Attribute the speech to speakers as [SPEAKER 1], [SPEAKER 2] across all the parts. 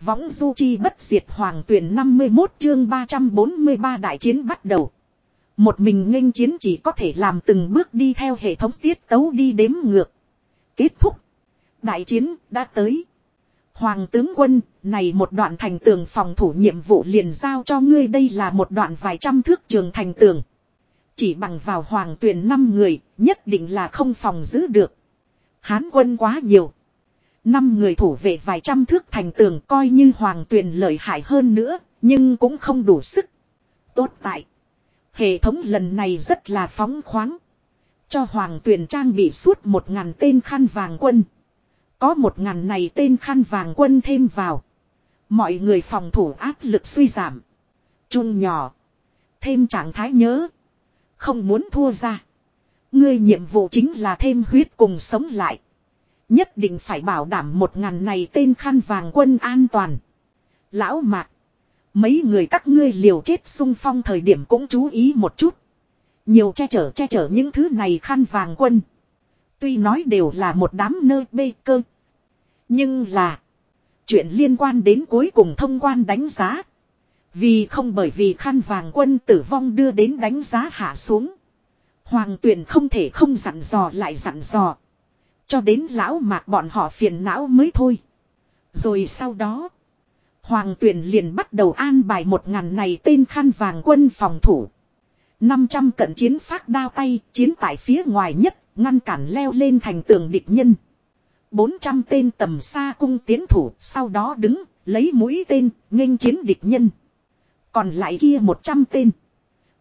[SPEAKER 1] Võng du chi bất diệt hoàng tuyển 51 chương 343 đại chiến bắt đầu. Một mình nghênh chiến chỉ có thể làm từng bước đi theo hệ thống tiết tấu đi đếm ngược. Kết thúc. Đại chiến đã tới. Hoàng tướng quân, này một đoạn thành tường phòng thủ nhiệm vụ liền giao cho ngươi đây là một đoạn vài trăm thước trường thành tường. Chỉ bằng vào hoàng tuyển năm người, nhất định là không phòng giữ được. Hán quân quá nhiều. Năm người thủ vệ vài trăm thước thành tường coi như hoàng tuyền lợi hại hơn nữa, nhưng cũng không đủ sức. Tốt tại. Hệ thống lần này rất là phóng khoáng. Cho hoàng tuyền trang bị suốt một ngàn tên khăn vàng quân. Có một ngàn này tên khăn vàng quân thêm vào. Mọi người phòng thủ áp lực suy giảm. Trung nhỏ. Thêm trạng thái nhớ. Không muốn thua ra. Ngươi nhiệm vụ chính là thêm huyết cùng sống lại. Nhất định phải bảo đảm một ngàn này tên khăn vàng quân an toàn. Lão mạc. Mấy người các ngươi liều chết sung phong thời điểm cũng chú ý một chút. Nhiều che chở che chở những thứ này khăn vàng quân. Tuy nói đều là một đám nơi bê cơ. Nhưng là. Chuyện liên quan đến cuối cùng thông quan đánh giá. Vì không bởi vì khăn vàng quân tử vong đưa đến đánh giá hạ xuống. Hoàng tuyển không thể không dặn dò lại dặn dò. Cho đến lão mạc bọn họ phiền não mới thôi. Rồi sau đó. Hoàng tuyển liền bắt đầu an bài một ngàn này tên khăn vàng quân phòng thủ. 500 cận chiến phát đao tay, chiến tại phía ngoài nhất, ngăn cản leo lên thành tường địch nhân. 400 tên tầm xa cung tiến thủ, sau đó đứng, lấy mũi tên, nghênh chiến địch nhân. Còn lại kia 100 tên.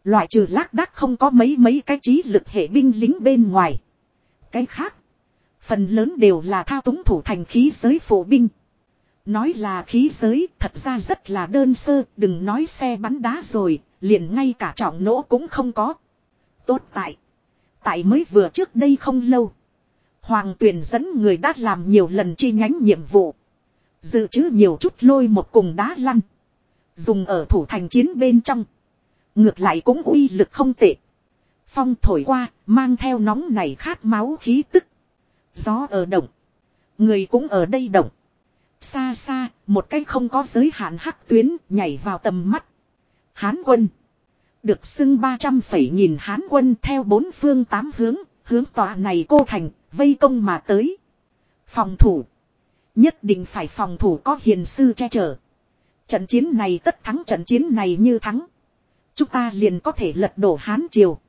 [SPEAKER 1] Loại trừ lác đác không có mấy mấy cái trí lực hệ binh lính bên ngoài. Cái khác. Phần lớn đều là thao túng thủ thành khí giới phổ binh. Nói là khí giới thật ra rất là đơn sơ, đừng nói xe bắn đá rồi, liền ngay cả trọng nỗ cũng không có. Tốt tại. Tại mới vừa trước đây không lâu. Hoàng tuyển dẫn người đã làm nhiều lần chi nhánh nhiệm vụ. Dự trữ nhiều chút lôi một cùng đá lăn. Dùng ở thủ thành chiến bên trong. Ngược lại cũng uy lực không tệ. Phong thổi qua, mang theo nóng này khát máu khí tức. Gió ở động. Người cũng ở đây động. Xa xa, một cái không có giới hạn hắc tuyến nhảy vào tầm mắt. Hán quân. Được xưng 300 phẩy nghìn hán quân theo bốn phương tám hướng, hướng tòa này cô thành, vây công mà tới. Phòng thủ. Nhất định phải phòng thủ có hiền sư che chở. Trận chiến này tất thắng trận chiến này như thắng. Chúng ta liền có thể lật đổ Hán Triều.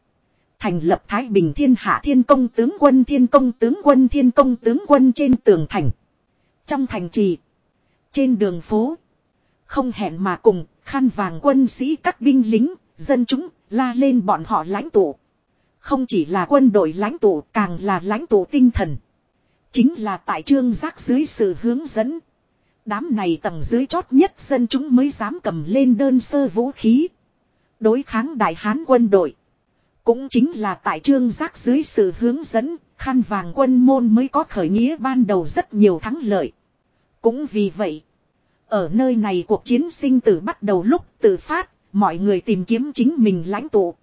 [SPEAKER 1] Thành lập Thái Bình Thiên Hạ Thiên Công tướng quân Thiên Công tướng quân Thiên Công tướng quân trên tường thành. Trong thành trì. Trên đường phố. Không hẹn mà cùng, khăn vàng quân sĩ các binh lính, dân chúng, la lên bọn họ lãnh tụ. Không chỉ là quân đội lãnh tụ, càng là lãnh tụ tinh thần. Chính là tại trương giác dưới sự hướng dẫn. Đám này tầng dưới chót nhất dân chúng mới dám cầm lên đơn sơ vũ khí. Đối kháng đại hán quân đội. Cũng chính là tại trương giác dưới sự hướng dẫn, khăn vàng quân môn mới có khởi nghĩa ban đầu rất nhiều thắng lợi. Cũng vì vậy, ở nơi này cuộc chiến sinh tử bắt đầu lúc tự phát, mọi người tìm kiếm chính mình lãnh tụ.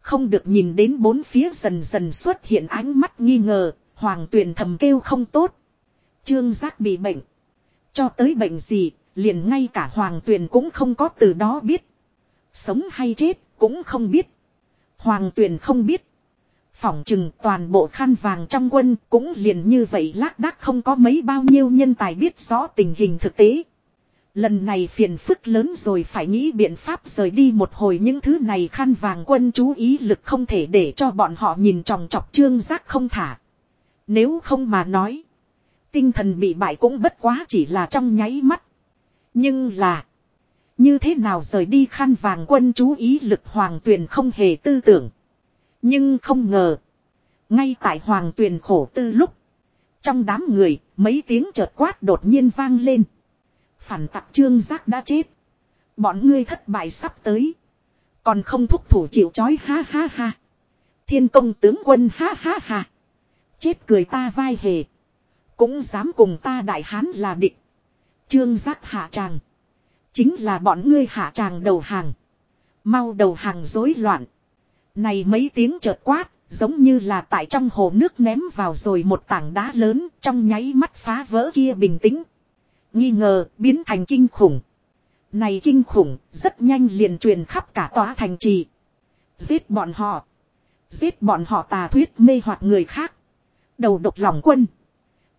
[SPEAKER 1] Không được nhìn đến bốn phía dần dần xuất hiện ánh mắt nghi ngờ, hoàng tuyền thầm kêu không tốt. Trương giác bị bệnh. Cho tới bệnh gì, liền ngay cả hoàng tuyền cũng không có từ đó biết. Sống hay chết, cũng không biết. Hoàng tuyền không biết. Phỏng chừng toàn bộ khăn vàng trong quân cũng liền như vậy lác đác không có mấy bao nhiêu nhân tài biết rõ tình hình thực tế. Lần này phiền phức lớn rồi phải nghĩ biện pháp rời đi một hồi những thứ này khăn vàng quân chú ý lực không thể để cho bọn họ nhìn tròng trọc trương giác không thả. Nếu không mà nói. Tinh thần bị bại cũng bất quá chỉ là trong nháy mắt. Nhưng là. Như thế nào rời đi khăn vàng quân chú ý lực hoàng tuyền không hề tư tưởng. Nhưng không ngờ. Ngay tại hoàng tuyền khổ tư lúc. Trong đám người, mấy tiếng chợt quát đột nhiên vang lên. Phản tặc trương giác đã chết. Bọn ngươi thất bại sắp tới. Còn không thúc thủ chịu chói ha ha ha. Thiên công tướng quân, ha ha ha. Chết cười ta vai hề. Cũng dám cùng ta đại hán là địch. Trương giác hạ tràng. Chính là bọn ngươi hạ tràng đầu hàng. Mau đầu hàng rối loạn. Này mấy tiếng chợt quát, giống như là tại trong hồ nước ném vào rồi một tảng đá lớn trong nháy mắt phá vỡ kia bình tĩnh. nghi ngờ, biến thành kinh khủng. Này kinh khủng, rất nhanh liền truyền khắp cả tòa thành trì. Giết bọn họ. Giết bọn họ tà thuyết mê hoặc người khác. Đầu độc lòng quân.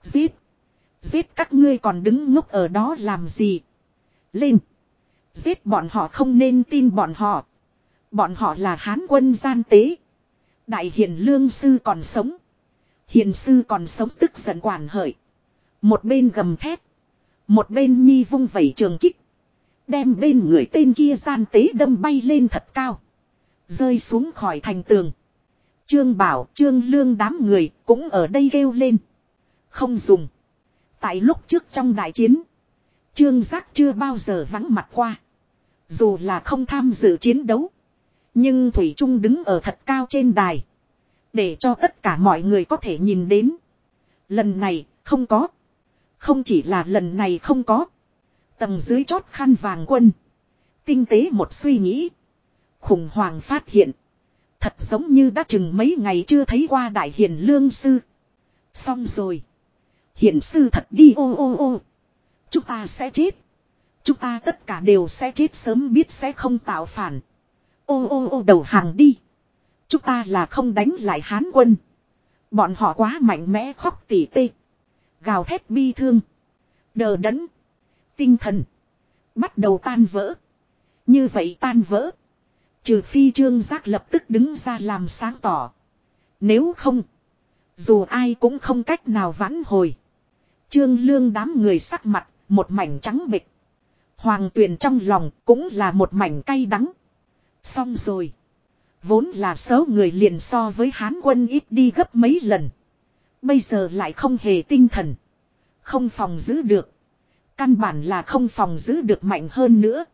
[SPEAKER 1] Giết. Giết các ngươi còn đứng ngốc ở đó làm gì. Lên. Giết bọn họ không nên tin bọn họ. Bọn họ là hán quân gian tế. Đại hiền lương sư còn sống. Hiền sư còn sống tức giận quản hợi. Một bên gầm thét. Một bên nhi vung vẩy trường kích. Đem bên người tên kia gian tế đâm bay lên thật cao. Rơi xuống khỏi thành tường. Trương Bảo, Trương Lương đám người cũng ở đây kêu lên. Không dùng. Tại lúc trước trong đại chiến. Trương Giác chưa bao giờ vắng mặt qua. Dù là không tham dự chiến đấu. Nhưng Thủy Trung đứng ở thật cao trên đài. Để cho tất cả mọi người có thể nhìn đến. Lần này, không có. Không chỉ là lần này không có. Tầng dưới chót khăn vàng quân. Tinh tế một suy nghĩ. Khủng hoảng phát hiện. Thật giống như đã chừng mấy ngày chưa thấy qua đại hiền lương sư. Xong rồi. hiền sư thật đi ô ô ô. Chúng ta sẽ chết. Chúng ta tất cả đều sẽ chết sớm biết sẽ không tạo phản. Ô ô ô, đầu hàng đi. Chúng ta là không đánh lại hán quân. Bọn họ quá mạnh mẽ khóc tỉ tê. Gào thét bi thương. Đờ đẫn. Tinh thần. Bắt đầu tan vỡ. Như vậy tan vỡ. Trừ phi trương giác lập tức đứng ra làm sáng tỏ. Nếu không. Dù ai cũng không cách nào vãn hồi. Trương lương đám người sắc mặt. Một mảnh trắng bịch. Hoàng tuyền trong lòng cũng là một mảnh cay đắng. Xong rồi. Vốn là số người liền so với hán quân ít đi gấp mấy lần. Bây giờ lại không hề tinh thần. Không phòng giữ được. Căn bản là không phòng giữ được mạnh hơn nữa.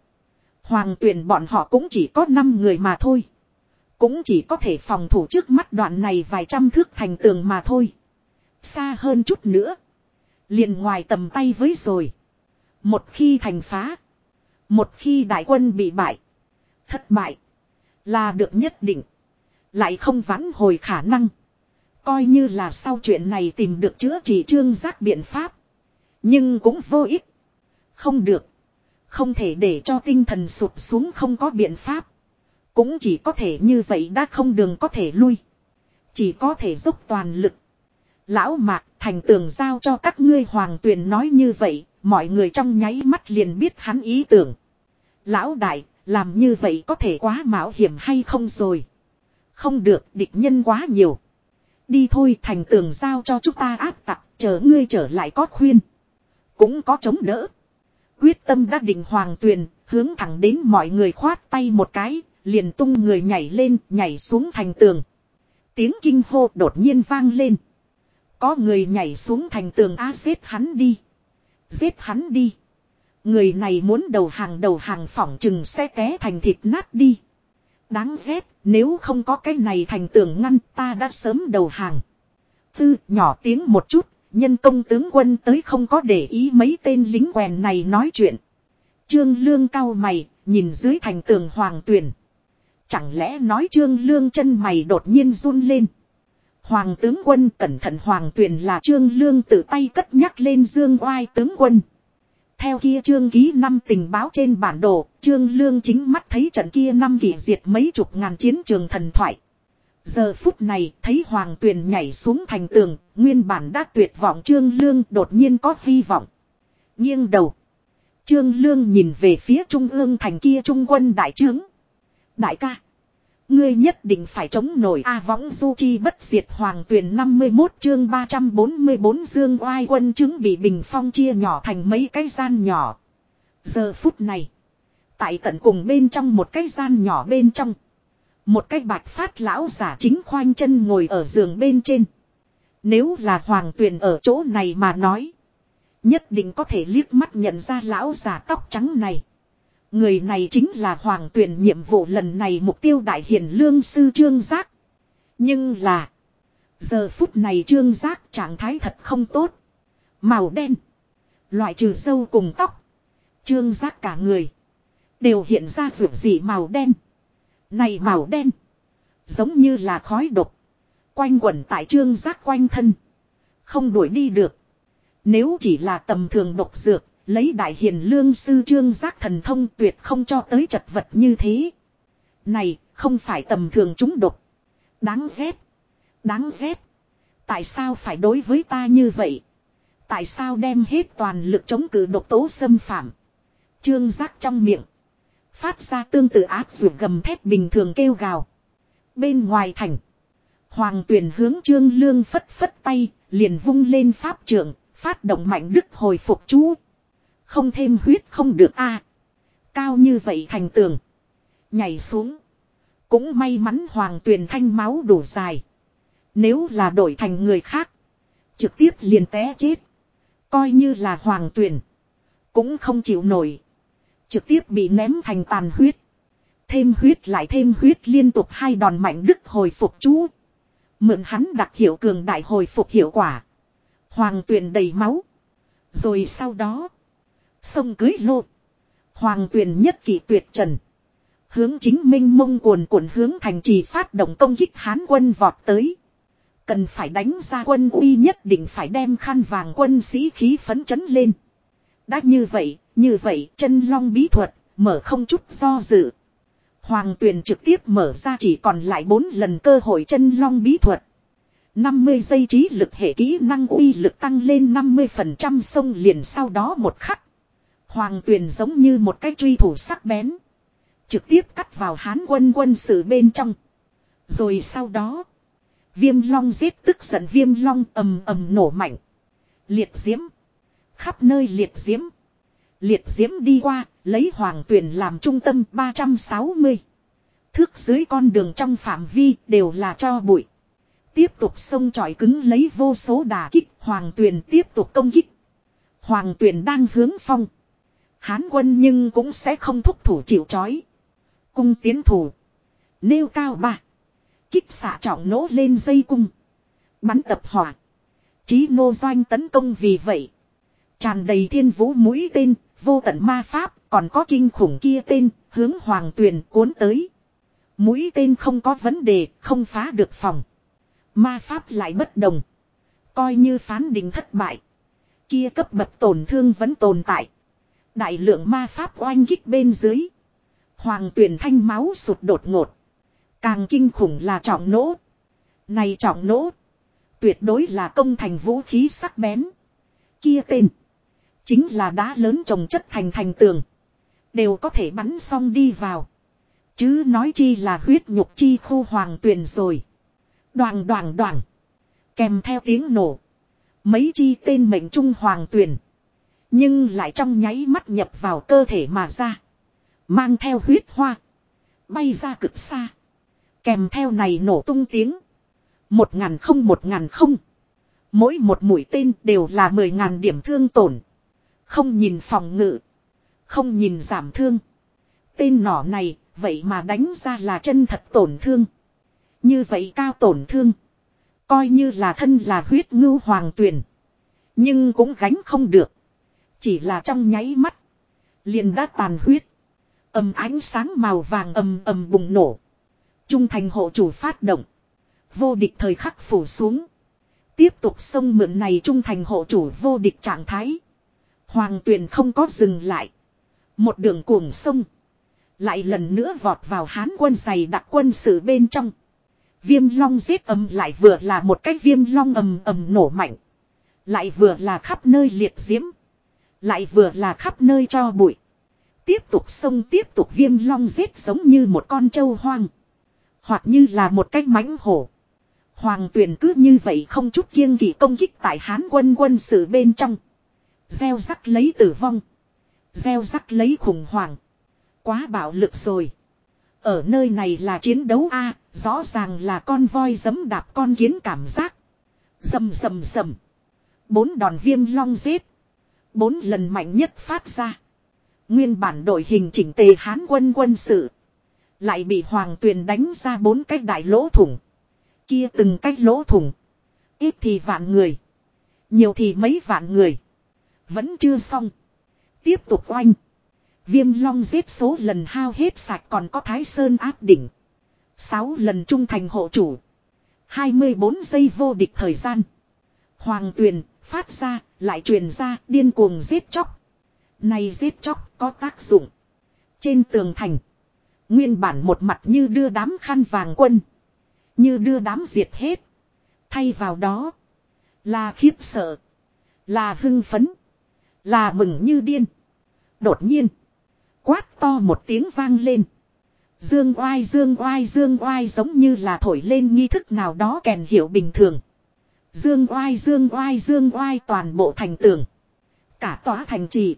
[SPEAKER 1] Hoàng tuyển bọn họ cũng chỉ có 5 người mà thôi. Cũng chỉ có thể phòng thủ trước mắt đoạn này vài trăm thước thành tường mà thôi. Xa hơn chút nữa. Liền ngoài tầm tay với rồi. Một khi thành phá. Một khi đại quân bị bại. Thất bại. Là được nhất định. Lại không vãn hồi khả năng. Coi như là sau chuyện này tìm được chữa trị trương giác biện pháp. Nhưng cũng vô ích. Không được. Không thể để cho tinh thần sụp xuống không có biện pháp. Cũng chỉ có thể như vậy đã không đường có thể lui. Chỉ có thể dốc toàn lực. Lão mạc thành tường giao cho các ngươi hoàng tuyền nói như vậy. Mọi người trong nháy mắt liền biết hắn ý tưởng. Lão đại, làm như vậy có thể quá mạo hiểm hay không rồi. Không được, địch nhân quá nhiều. Đi thôi thành tường giao cho chúng ta áp tặc, chờ ngươi trở lại có khuyên. Cũng có chống đỡ. Quyết tâm đã định hoàng tuyền, hướng thẳng đến mọi người khoát tay một cái, liền tung người nhảy lên, nhảy xuống thành tường. Tiếng kinh hô đột nhiên vang lên. Có người nhảy xuống thành tường A giết hắn đi. Giết hắn đi. Người này muốn đầu hàng đầu hàng phỏng chừng sẽ té thành thịt nát đi. Đáng ghét, nếu không có cái này thành tường ngăn ta đã sớm đầu hàng. Tư nhỏ tiếng một chút, nhân công tướng quân tới không có để ý mấy tên lính quèn này nói chuyện. Trương Lương cao mày, nhìn dưới thành tường hoàng tuyển. Chẳng lẽ nói Trương Lương chân mày đột nhiên run lên. Hoàng tướng quân cẩn thận hoàng tuyển là Trương Lương tự tay cất nhắc lên dương oai tướng quân. Theo kia trương ký năm tình báo trên bản đồ, trương lương chính mắt thấy trận kia năm kỷ diệt mấy chục ngàn chiến trường thần thoại. Giờ phút này thấy hoàng tuyền nhảy xuống thành tường, nguyên bản đã tuyệt vọng trương lương đột nhiên có hy vọng. Nghiêng đầu. Trương lương nhìn về phía trung ương thành kia trung quân đại trướng. Đại ca. Ngươi nhất định phải chống nổi A võng du chi bất diệt hoàng tuyển 51 chương 344 dương oai quân chứng bị bình phong chia nhỏ thành mấy cái gian nhỏ. Giờ phút này. Tại tận cùng bên trong một cái gian nhỏ bên trong. Một cái bạch phát lão giả chính khoanh chân ngồi ở giường bên trên. Nếu là hoàng tuyển ở chỗ này mà nói. Nhất định có thể liếc mắt nhận ra lão giả tóc trắng này. Người này chính là hoàng tuyển nhiệm vụ lần này mục tiêu đại hiển lương sư trương giác. Nhưng là. Giờ phút này trương giác trạng thái thật không tốt. Màu đen. Loại trừ sâu cùng tóc. Trương giác cả người. Đều hiện ra rượu dị màu đen. Này màu đen. Giống như là khói độc. Quanh quẩn tại trương giác quanh thân. Không đuổi đi được. Nếu chỉ là tầm thường độc dược Lấy đại hiền lương sư trương giác thần thông tuyệt không cho tới chật vật như thế. Này, không phải tầm thường chúng độc. Đáng ghét. Đáng ghét. Tại sao phải đối với ta như vậy? Tại sao đem hết toàn lực chống cự độc tố xâm phạm? Trương giác trong miệng. Phát ra tương tự áp dụng gầm thép bình thường kêu gào. Bên ngoài thành. Hoàng tuyển hướng trương lương phất phất tay, liền vung lên pháp trưởng, phát động mạnh đức hồi phục chú. Không thêm huyết không được a Cao như vậy thành tường. Nhảy xuống. Cũng may mắn hoàng tuyền thanh máu đủ dài. Nếu là đổi thành người khác. Trực tiếp liền té chết. Coi như là hoàng tuyền, Cũng không chịu nổi. Trực tiếp bị ném thành tàn huyết. Thêm huyết lại thêm huyết liên tục hai đòn mạnh đức hồi phục chú. Mượn hắn đặc hiệu cường đại hồi phục hiệu quả. Hoàng tuyền đầy máu. Rồi sau đó. Sông cưới lô. Hoàng tuyền nhất kỳ tuyệt trần. Hướng chính minh mông cuồn cuộn hướng thành trì phát động công kích hán quân vọt tới. Cần phải đánh ra quân uy nhất định phải đem khăn vàng quân sĩ khí phấn chấn lên. Đã như vậy, như vậy chân long bí thuật, mở không chút do dự. Hoàng tuyền trực tiếp mở ra chỉ còn lại 4 lần cơ hội chân long bí thuật. 50 giây trí lực hệ kỹ năng uy lực tăng lên 50% sông liền sau đó một khắc. Hoàng tuyền giống như một cái truy thủ sắc bén. Trực tiếp cắt vào hán quân quân sự bên trong. Rồi sau đó. Viêm long giết tức giận viêm long ầm ầm nổ mạnh. Liệt diễm. Khắp nơi liệt diễm. Liệt diễm đi qua, lấy hoàng tuyển làm trung tâm 360. Thước dưới con đường trong phạm vi đều là cho bụi. Tiếp tục sông trọi cứng lấy vô số đà kích, hoàng tuyển tiếp tục công kích. Hoàng tuyển đang hướng phong. Hán quân nhưng cũng sẽ không thúc thủ chịu chói. Cung tiến thủ. Nêu cao ba. Kích xạ trọng nỗ lên dây cung. Bắn tập hỏa. Chí nô doanh tấn công vì vậy. Tràn đầy thiên vũ mũi tên, vô tận ma pháp, còn có kinh khủng kia tên, hướng hoàng tuyền cuốn tới. Mũi tên không có vấn đề, không phá được phòng. Ma pháp lại bất đồng. Coi như phán định thất bại. Kia cấp bậc tổn thương vẫn tồn tại. Đại lượng ma pháp oanh kích bên dưới. Hoàng tuyển thanh máu sụt đột ngột. Càng kinh khủng là trọng nỗ. Này trọng nỗ. Tuyệt đối là công thành vũ khí sắc bén. Kia tên. Chính là đá lớn trồng chất thành thành tường. Đều có thể bắn xong đi vào. Chứ nói chi là huyết nhục chi khu hoàng tuyền rồi. Đoàn đoàn đoàn. Kèm theo tiếng nổ. Mấy chi tên mệnh trung hoàng tuyền. Nhưng lại trong nháy mắt nhập vào cơ thể mà ra. Mang theo huyết hoa. Bay ra cực xa. Kèm theo này nổ tung tiếng. Một ngàn không một ngàn không. Mỗi một mũi tên đều là mười ngàn điểm thương tổn. Không nhìn phòng ngự. Không nhìn giảm thương. Tên nỏ này, vậy mà đánh ra là chân thật tổn thương. Như vậy cao tổn thương. Coi như là thân là huyết ngưu hoàng tuyển. Nhưng cũng gánh không được. Chỉ là trong nháy mắt. Liền đã tàn huyết. Âm ánh sáng màu vàng ầm ầm bùng nổ. Trung thành hộ chủ phát động. Vô địch thời khắc phủ xuống. Tiếp tục sông mượn này trung thành hộ chủ vô địch trạng thái. Hoàng tuyền không có dừng lại. Một đường cuồng sông. Lại lần nữa vọt vào hán quân dày đặc quân sự bên trong. Viêm long giết âm lại vừa là một cái viêm long ầm ầm nổ mạnh. Lại vừa là khắp nơi liệt diễm. Lại vừa là khắp nơi cho bụi. Tiếp tục sông tiếp tục viêm long giết giống như một con trâu hoang. Hoặc như là một cái mãnh hổ. Hoàng tuyển cứ như vậy không chút kiêng kỵ công kích tại hán quân quân sự bên trong. Gieo rắc lấy tử vong. Gieo rắc lấy khủng hoảng. Quá bạo lực rồi. Ở nơi này là chiến đấu A, rõ ràng là con voi giấm đạp con kiến cảm giác. Dầm dầm dầm. Bốn đòn viêm long giết. Bốn lần mạnh nhất phát ra. Nguyên bản đội hình chỉnh tề hán quân quân sự. Lại bị hoàng tuyền đánh ra bốn cái đại lỗ thủng. Kia từng cái lỗ thủng. Ít thì vạn người. Nhiều thì mấy vạn người. Vẫn chưa xong. Tiếp tục oanh. Viêm long giết số lần hao hết sạch còn có thái sơn áp đỉnh. sáu lần trung thành hộ chủ. 24 giây vô địch thời gian. Hoàng tuyền phát ra, lại truyền ra, điên cuồng giết chóc. Này giết chóc có tác dụng. Trên tường thành. Nguyên bản một mặt như đưa đám khăn vàng quân. Như đưa đám diệt hết. Thay vào đó. Là khiếp sợ. Là hưng phấn. Là mừng như điên. Đột nhiên. Quát to một tiếng vang lên. Dương oai dương oai dương oai giống như là thổi lên nghi thức nào đó kèn hiểu bình thường. Dương oai dương oai dương oai toàn bộ thành tường. Cả tòa thành trì.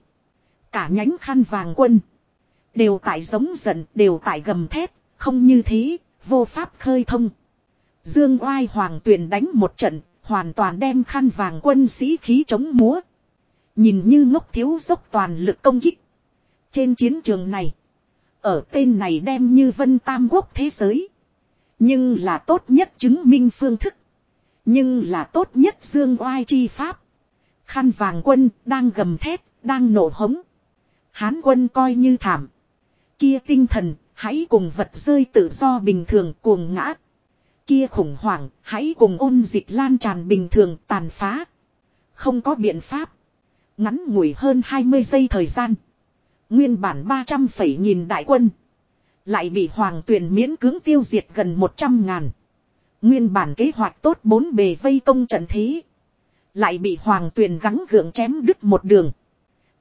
[SPEAKER 1] Cả nhánh khăn vàng quân. Đều tại giống giận đều tại gầm thép. Không như thế, vô pháp khơi thông. Dương oai hoàng tuyền đánh một trận. Hoàn toàn đem khăn vàng quân sĩ khí chống múa. Nhìn như ngốc thiếu dốc toàn lực công kích. Trên chiến trường này. Ở tên này đem như vân tam quốc thế giới. Nhưng là tốt nhất chứng minh phương thức. Nhưng là tốt nhất dương oai chi pháp. Khăn vàng quân đang gầm thét, đang nổ hống. Hán quân coi như thảm. Kia tinh thần, hãy cùng vật rơi tự do bình thường cuồng ngã. Kia khủng hoảng, hãy cùng ôn dịch lan tràn bình thường tàn phá. Không có biện pháp. Ngắn ngủi hơn 20 giây thời gian. Nguyên bản 300 phẩy nghìn đại quân. Lại bị hoàng tuyển miễn cưỡng tiêu diệt gần 100 ngàn. Nguyên bản kế hoạch tốt bốn bề vây công trận thế. Lại bị hoàng Tuyền gắng gượng chém đứt một đường.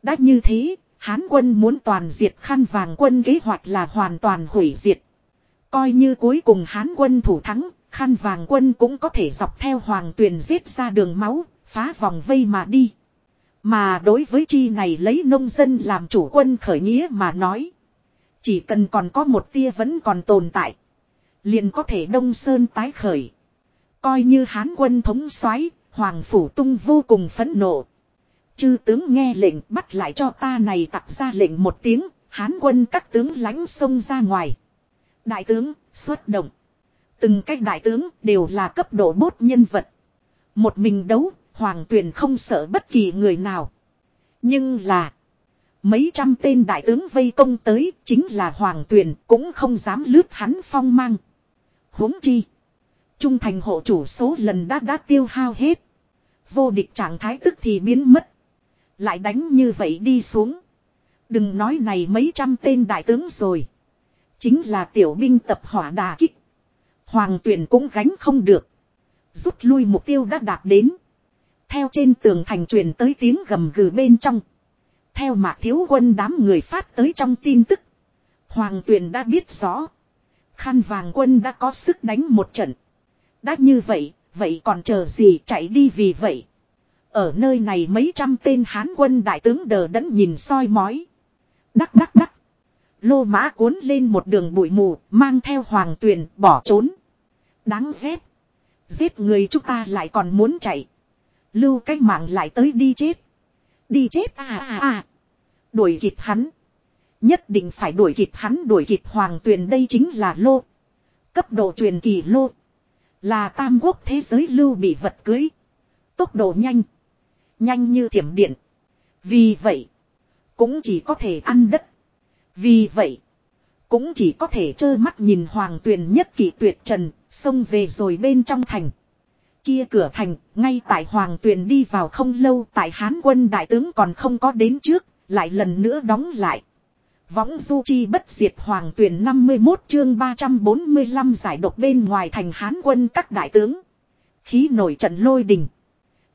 [SPEAKER 1] Đã như thế, Hán quân muốn toàn diệt khăn vàng quân kế hoạch là hoàn toàn hủy diệt. Coi như cuối cùng Hán quân thủ thắng, khăn vàng quân cũng có thể dọc theo hoàng tuyền giết ra đường máu, phá vòng vây mà đi. Mà đối với chi này lấy nông dân làm chủ quân khởi nghĩa mà nói. Chỉ cần còn có một tia vẫn còn tồn tại. Liền có thể đông sơn tái khởi. Coi như hán quân thống soái Hoàng Phủ Tung vô cùng phẫn nộ. Chư tướng nghe lệnh bắt lại cho ta này tặc ra lệnh một tiếng, hán quân các tướng lánh xông ra ngoài. Đại tướng, xuất động. Từng cách đại tướng đều là cấp độ bốt nhân vật. Một mình đấu, hoàng tuyền không sợ bất kỳ người nào. Nhưng là, mấy trăm tên đại tướng vây công tới, chính là hoàng tuyền cũng không dám lướt hắn phong mang huống chi, trung thành hộ chủ số lần đã đã tiêu hao hết. Vô địch trạng thái tức thì biến mất. Lại đánh như vậy đi xuống. Đừng nói này mấy trăm tên đại tướng rồi. Chính là tiểu binh tập hỏa đà kích. Hoàng tuyển cũng gánh không được. Rút lui mục tiêu đã đạt đến. Theo trên tường thành truyền tới tiếng gầm gừ bên trong. Theo mạc thiếu quân đám người phát tới trong tin tức. Hoàng tuyển đã biết rõ. Khăn vàng quân đã có sức đánh một trận. Đã như vậy, vậy còn chờ gì chạy đi vì vậy. Ở nơi này mấy trăm tên hán quân đại tướng đờ đẫn nhìn soi mói. Đắc đắc đắc. Lô mã cuốn lên một đường bụi mù, mang theo hoàng tuyền, bỏ trốn. Đáng ghét. Giết người chúng ta lại còn muốn chạy. Lưu cái mạng lại tới đi chết. Đi chết à à à. Đuổi kịp hắn. Nhất định phải đuổi kịp hắn đuổi kịp hoàng tuyền đây chính là lô. Cấp độ truyền kỳ lô. Là tam quốc thế giới lưu bị vật cưới. Tốc độ nhanh. Nhanh như thiểm điện. Vì vậy. Cũng chỉ có thể ăn đất. Vì vậy. Cũng chỉ có thể trơ mắt nhìn hoàng tuyền nhất kỳ tuyệt trần. Xông về rồi bên trong thành. Kia cửa thành. Ngay tại hoàng tuyền đi vào không lâu. Tại hán quân đại tướng còn không có đến trước. Lại lần nữa đóng lại. Võng du chi bất diệt hoàng tuyển 51 chương 345 giải độc bên ngoài thành hán quân các đại tướng. Khí nổi trận lôi đình.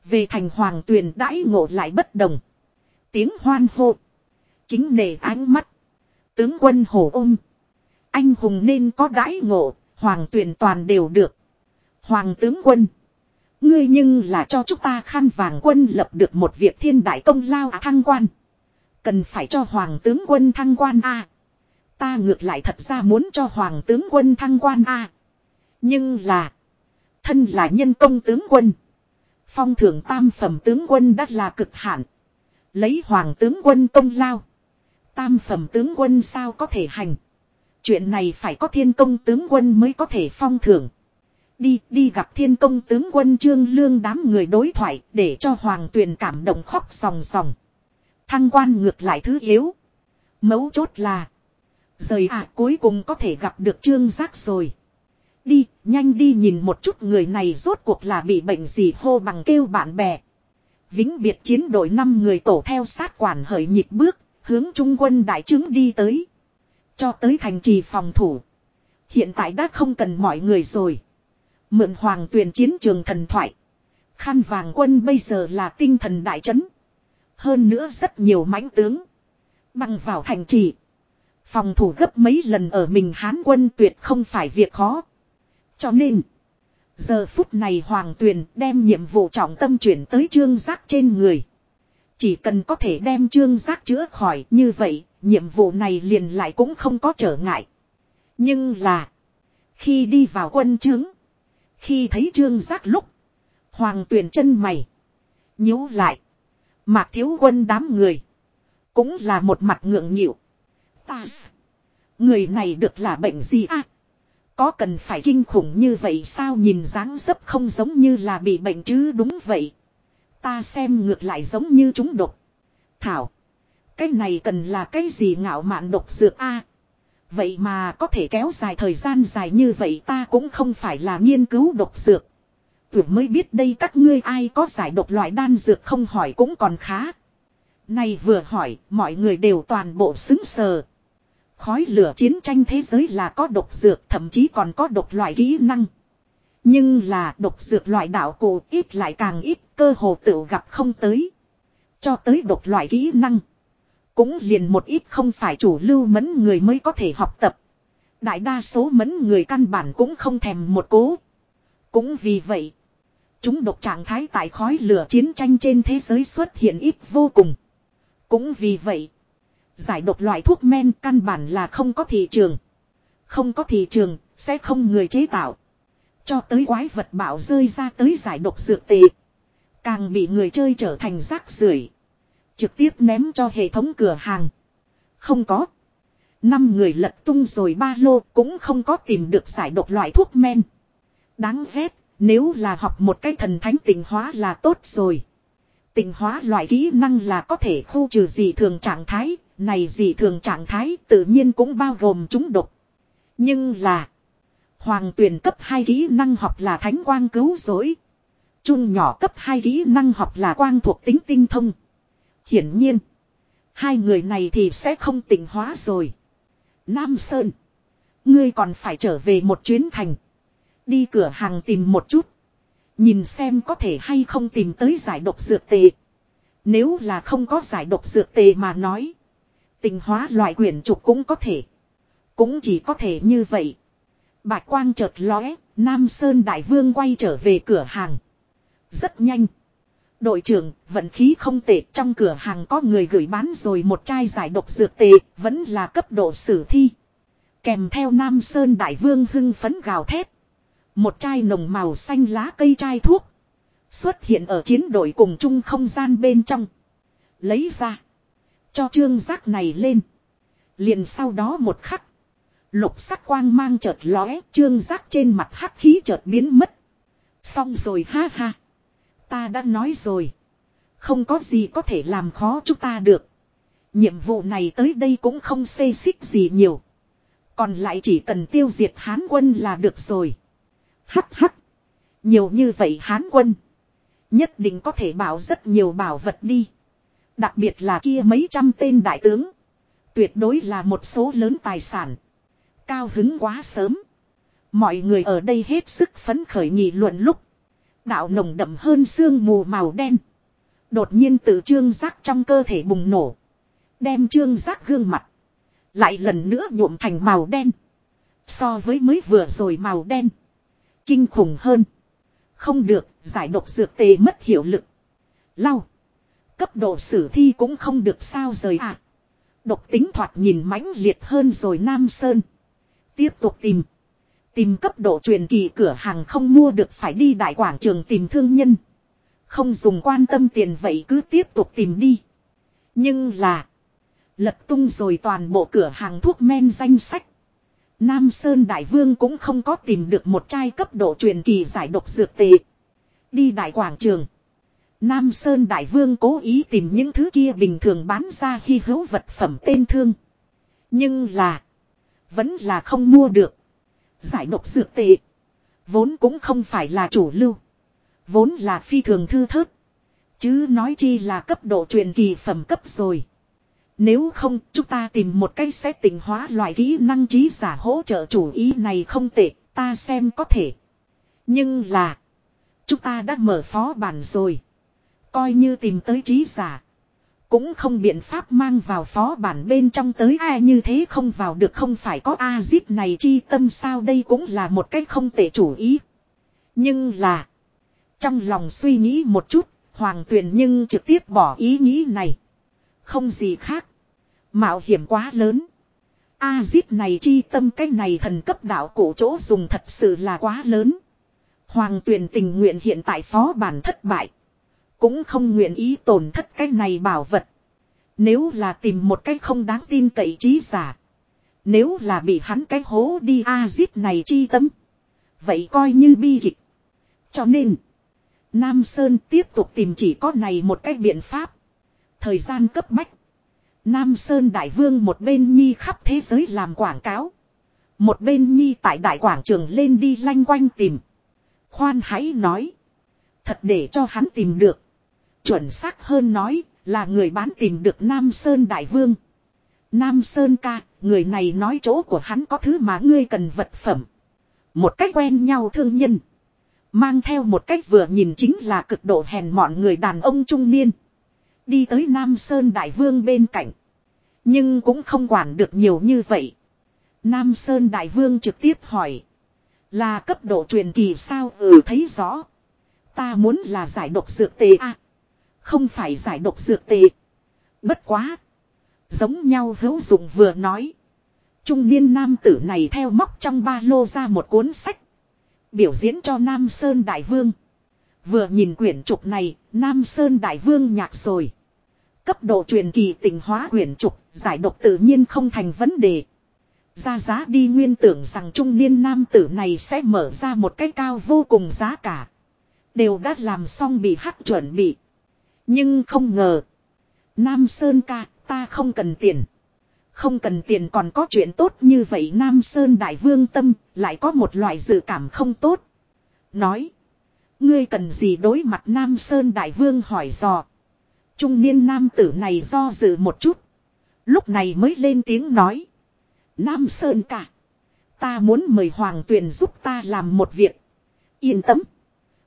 [SPEAKER 1] Về thành hoàng tuyển đãi ngộ lại bất đồng. Tiếng hoan hô. Kính nề ánh mắt. Tướng quân hổ ôm. Anh hùng nên có đãi ngộ, hoàng tuyển toàn đều được. Hoàng tướng quân. Ngươi nhưng là cho chúng ta khăn vàng quân lập được một việc thiên đại công lao thăng quan. Cần phải cho hoàng tướng quân thăng quan a. ta ngược lại thật ra muốn cho hoàng tướng quân thăng quan a. Nhưng là. Thân là nhân công tướng quân. Phong thưởng tam phẩm tướng quân đã là cực hạn. Lấy hoàng tướng quân công lao. Tam phẩm tướng quân sao có thể hành. Chuyện này phải có thiên công tướng quân mới có thể phong thưởng. Đi, đi gặp thiên công tướng quân trương lương đám người đối thoại để cho hoàng tuyền cảm động khóc sòng sòng. Thăng quan ngược lại thứ yếu. Mấu chốt là. Rời ạ cuối cùng có thể gặp được trương giác rồi. Đi, nhanh đi nhìn một chút người này rốt cuộc là bị bệnh gì hô bằng kêu bạn bè. Vĩnh biệt chiến đội năm người tổ theo sát quản hởi nhịp bước, hướng trung quân đại trướng đi tới. Cho tới thành trì phòng thủ. Hiện tại đã không cần mọi người rồi. Mượn hoàng tuyển chiến trường thần thoại. Khăn vàng quân bây giờ là tinh thần đại trấn. Hơn nữa rất nhiều mãnh tướng. Bằng vào thành trì. Phòng thủ gấp mấy lần ở mình hán quân tuyệt không phải việc khó. Cho nên. Giờ phút này Hoàng Tuyền đem nhiệm vụ trọng tâm chuyển tới trương giác trên người. Chỉ cần có thể đem trương giác chữa khỏi như vậy, nhiệm vụ này liền lại cũng không có trở ngại. Nhưng là, khi đi vào quân trướng, khi thấy trương giác lúc, Hoàng Tuyền chân mày, nhíu lại. Mạc thiếu quân đám người, cũng là một mặt ngượng nhịu. Ta, người này được là bệnh gì à? Có cần phải kinh khủng như vậy sao nhìn dáng dấp không giống như là bị bệnh chứ đúng vậy. Ta xem ngược lại giống như chúng độc. Thảo. Cái này cần là cái gì ngạo mạn độc dược a Vậy mà có thể kéo dài thời gian dài như vậy ta cũng không phải là nghiên cứu độc dược. Vừa mới biết đây các ngươi ai có giải độc loại đan dược không hỏi cũng còn khá. Này vừa hỏi, mọi người đều toàn bộ xứng sờ. Khói lửa chiến tranh thế giới là có độc dược thậm chí còn có độc loại kỹ năng. Nhưng là độc dược loại đạo cụ ít lại càng ít cơ hồ tự gặp không tới. Cho tới độc loại kỹ năng. Cũng liền một ít không phải chủ lưu mẫn người mới có thể học tập. Đại đa số mẫn người căn bản cũng không thèm một cố. Cũng vì vậy. Chúng độc trạng thái tại khói lửa chiến tranh trên thế giới xuất hiện ít vô cùng. Cũng vì vậy. Giải độc loại thuốc men căn bản là không có thị trường. Không có thị trường, sẽ không người chế tạo. Cho tới quái vật bạo rơi ra tới giải độc dược tệ. Càng bị người chơi trở thành rác rưởi Trực tiếp ném cho hệ thống cửa hàng. Không có. Năm người lật tung rồi ba lô cũng không có tìm được giải độc loại thuốc men. Đáng ghét, nếu là học một cái thần thánh tình hóa là tốt rồi. Tình hóa loại kỹ năng là có thể khu trừ gì thường trạng thái, này gì thường trạng thái tự nhiên cũng bao gồm chúng độc. Nhưng là. Hoàng tuyển cấp 2 kỹ năng học là thánh quang cứu rỗi. Trung nhỏ cấp 2 kỹ năng học là quang thuộc tính tinh thông. Hiển nhiên. Hai người này thì sẽ không tỉnh hóa rồi. Nam Sơn. Ngươi còn phải trở về một chuyến thành. Đi cửa hàng tìm một chút. Nhìn xem có thể hay không tìm tới giải độc dược tệ. Nếu là không có giải độc dược tệ mà nói. Tình hóa loại quyển trục cũng có thể. Cũng chỉ có thể như vậy. Bạch quang chợt lóe, Nam Sơn Đại Vương quay trở về cửa hàng. Rất nhanh. Đội trưởng, vận khí không tệ, trong cửa hàng có người gửi bán rồi một chai giải độc dược tệ, vẫn là cấp độ sử thi. Kèm theo Nam Sơn Đại Vương hưng phấn gào thét. Một chai nồng màu xanh lá cây chai thuốc. Xuất hiện ở chiến đội cùng chung không gian bên trong. Lấy ra. Cho trương giác này lên. Liền sau đó một khắc. Lục sắc quang mang chợt lóe. Trương giác trên mặt hắc khí chợt biến mất. Xong rồi, ha ha. Ta đã nói rồi. Không có gì có thể làm khó chúng ta được. Nhiệm vụ này tới đây cũng không xê xích gì nhiều. Còn lại chỉ cần tiêu diệt hán quân là được rồi. Hắc hắc. Nhiều như vậy hán quân. Nhất định có thể bảo rất nhiều bảo vật đi. Đặc biệt là kia mấy trăm tên đại tướng. Tuyệt đối là một số lớn tài sản. Cao hứng quá sớm. Mọi người ở đây hết sức phấn khởi nghị luận lúc. Đạo nồng đậm hơn sương mù màu đen. Đột nhiên từ trương giác trong cơ thể bùng nổ. Đem trương giác gương mặt. Lại lần nữa nhuộm thành màu đen. So với mới vừa rồi màu đen. Kinh khủng hơn. Không được, giải độc dược tề mất hiệu lực. Lau. Cấp độ sử thi cũng không được sao rời ạ. À. Độc tính thoạt nhìn mãnh liệt hơn rồi Nam Sơn. Tiếp tục tìm. Tìm cấp độ truyền kỳ cửa hàng không mua được phải đi đại quảng trường tìm thương nhân. Không dùng quan tâm tiền vậy cứ tiếp tục tìm đi. Nhưng là. Lật tung rồi toàn bộ cửa hàng thuốc men danh sách. Nam Sơn Đại Vương cũng không có tìm được một chai cấp độ truyền kỳ giải độc dược tệ. Đi đại quảng trường. Nam Sơn Đại Vương cố ý tìm những thứ kia bình thường bán ra khi hữu vật phẩm tên thương. Nhưng là. Vẫn là không mua được. Giải độc dược tệ. Vốn cũng không phải là chủ lưu. Vốn là phi thường thư thớt. Chứ nói chi là cấp độ truyền kỳ phẩm cấp rồi. Nếu không, chúng ta tìm một cách sẽ tình hóa loại kỹ năng trí giả hỗ trợ chủ ý này không tệ, ta xem có thể. Nhưng là, chúng ta đã mở phó bản rồi. Coi như tìm tới trí giả. Cũng không biện pháp mang vào phó bản bên trong tới ai như thế không vào được không phải có A-zip này chi tâm sao đây cũng là một cách không tệ chủ ý. Nhưng là, trong lòng suy nghĩ một chút, Hoàng Tuyền nhưng trực tiếp bỏ ý nghĩ này. Không gì khác. Mạo hiểm quá lớn. A-zip này chi tâm cái này thần cấp đạo cổ chỗ dùng thật sự là quá lớn. Hoàng Tuyền tình nguyện hiện tại phó bản thất bại. Cũng không nguyện ý tổn thất cái này bảo vật. Nếu là tìm một cái không đáng tin cậy trí giả. Nếu là bị hắn cái hố đi A-zip này chi tâm. Vậy coi như bi kịch. Cho nên. Nam Sơn tiếp tục tìm chỉ có này một cách biện pháp. Thời gian cấp bách. Nam Sơn Đại Vương một bên nhi khắp thế giới làm quảng cáo. Một bên nhi tại đại quảng trường lên đi lanh quanh tìm. Khoan hãy nói. Thật để cho hắn tìm được. Chuẩn xác hơn nói là người bán tìm được Nam Sơn Đại Vương. Nam Sơn ca, người này nói chỗ của hắn có thứ mà ngươi cần vật phẩm. Một cách quen nhau thương nhân. Mang theo một cách vừa nhìn chính là cực độ hèn mọn người đàn ông trung niên. Đi tới Nam Sơn Đại Vương bên cạnh. Nhưng cũng không quản được nhiều như vậy. Nam Sơn Đại Vương trực tiếp hỏi. Là cấp độ truyền kỳ sao ừ thấy rõ. Ta muốn là giải độc dược tề à. Không phải giải độc dược tề. Bất quá. Giống nhau hữu dụng vừa nói. Trung niên nam tử này theo móc trong ba lô ra một cuốn sách. Biểu diễn cho Nam Sơn Đại Vương. Vừa nhìn quyển trục này, Nam Sơn Đại Vương nhạc rồi. Cấp độ truyền kỳ tình hóa quyển trục, giải độc tự nhiên không thành vấn đề. Ra giá đi nguyên tưởng rằng trung niên nam tử này sẽ mở ra một cái cao vô cùng giá cả. Đều đã làm xong bị hắc chuẩn bị. Nhưng không ngờ. Nam Sơn ca, ta không cần tiền. Không cần tiền còn có chuyện tốt như vậy Nam Sơn Đại Vương Tâm lại có một loại dự cảm không tốt. Nói. Ngươi cần gì đối mặt Nam Sơn Đại Vương hỏi dò. Trung niên nam tử này do dự một chút. Lúc này mới lên tiếng nói. Nam Sơn cả. Ta muốn mời Hoàng Tuyền giúp ta làm một việc. Yên tâm.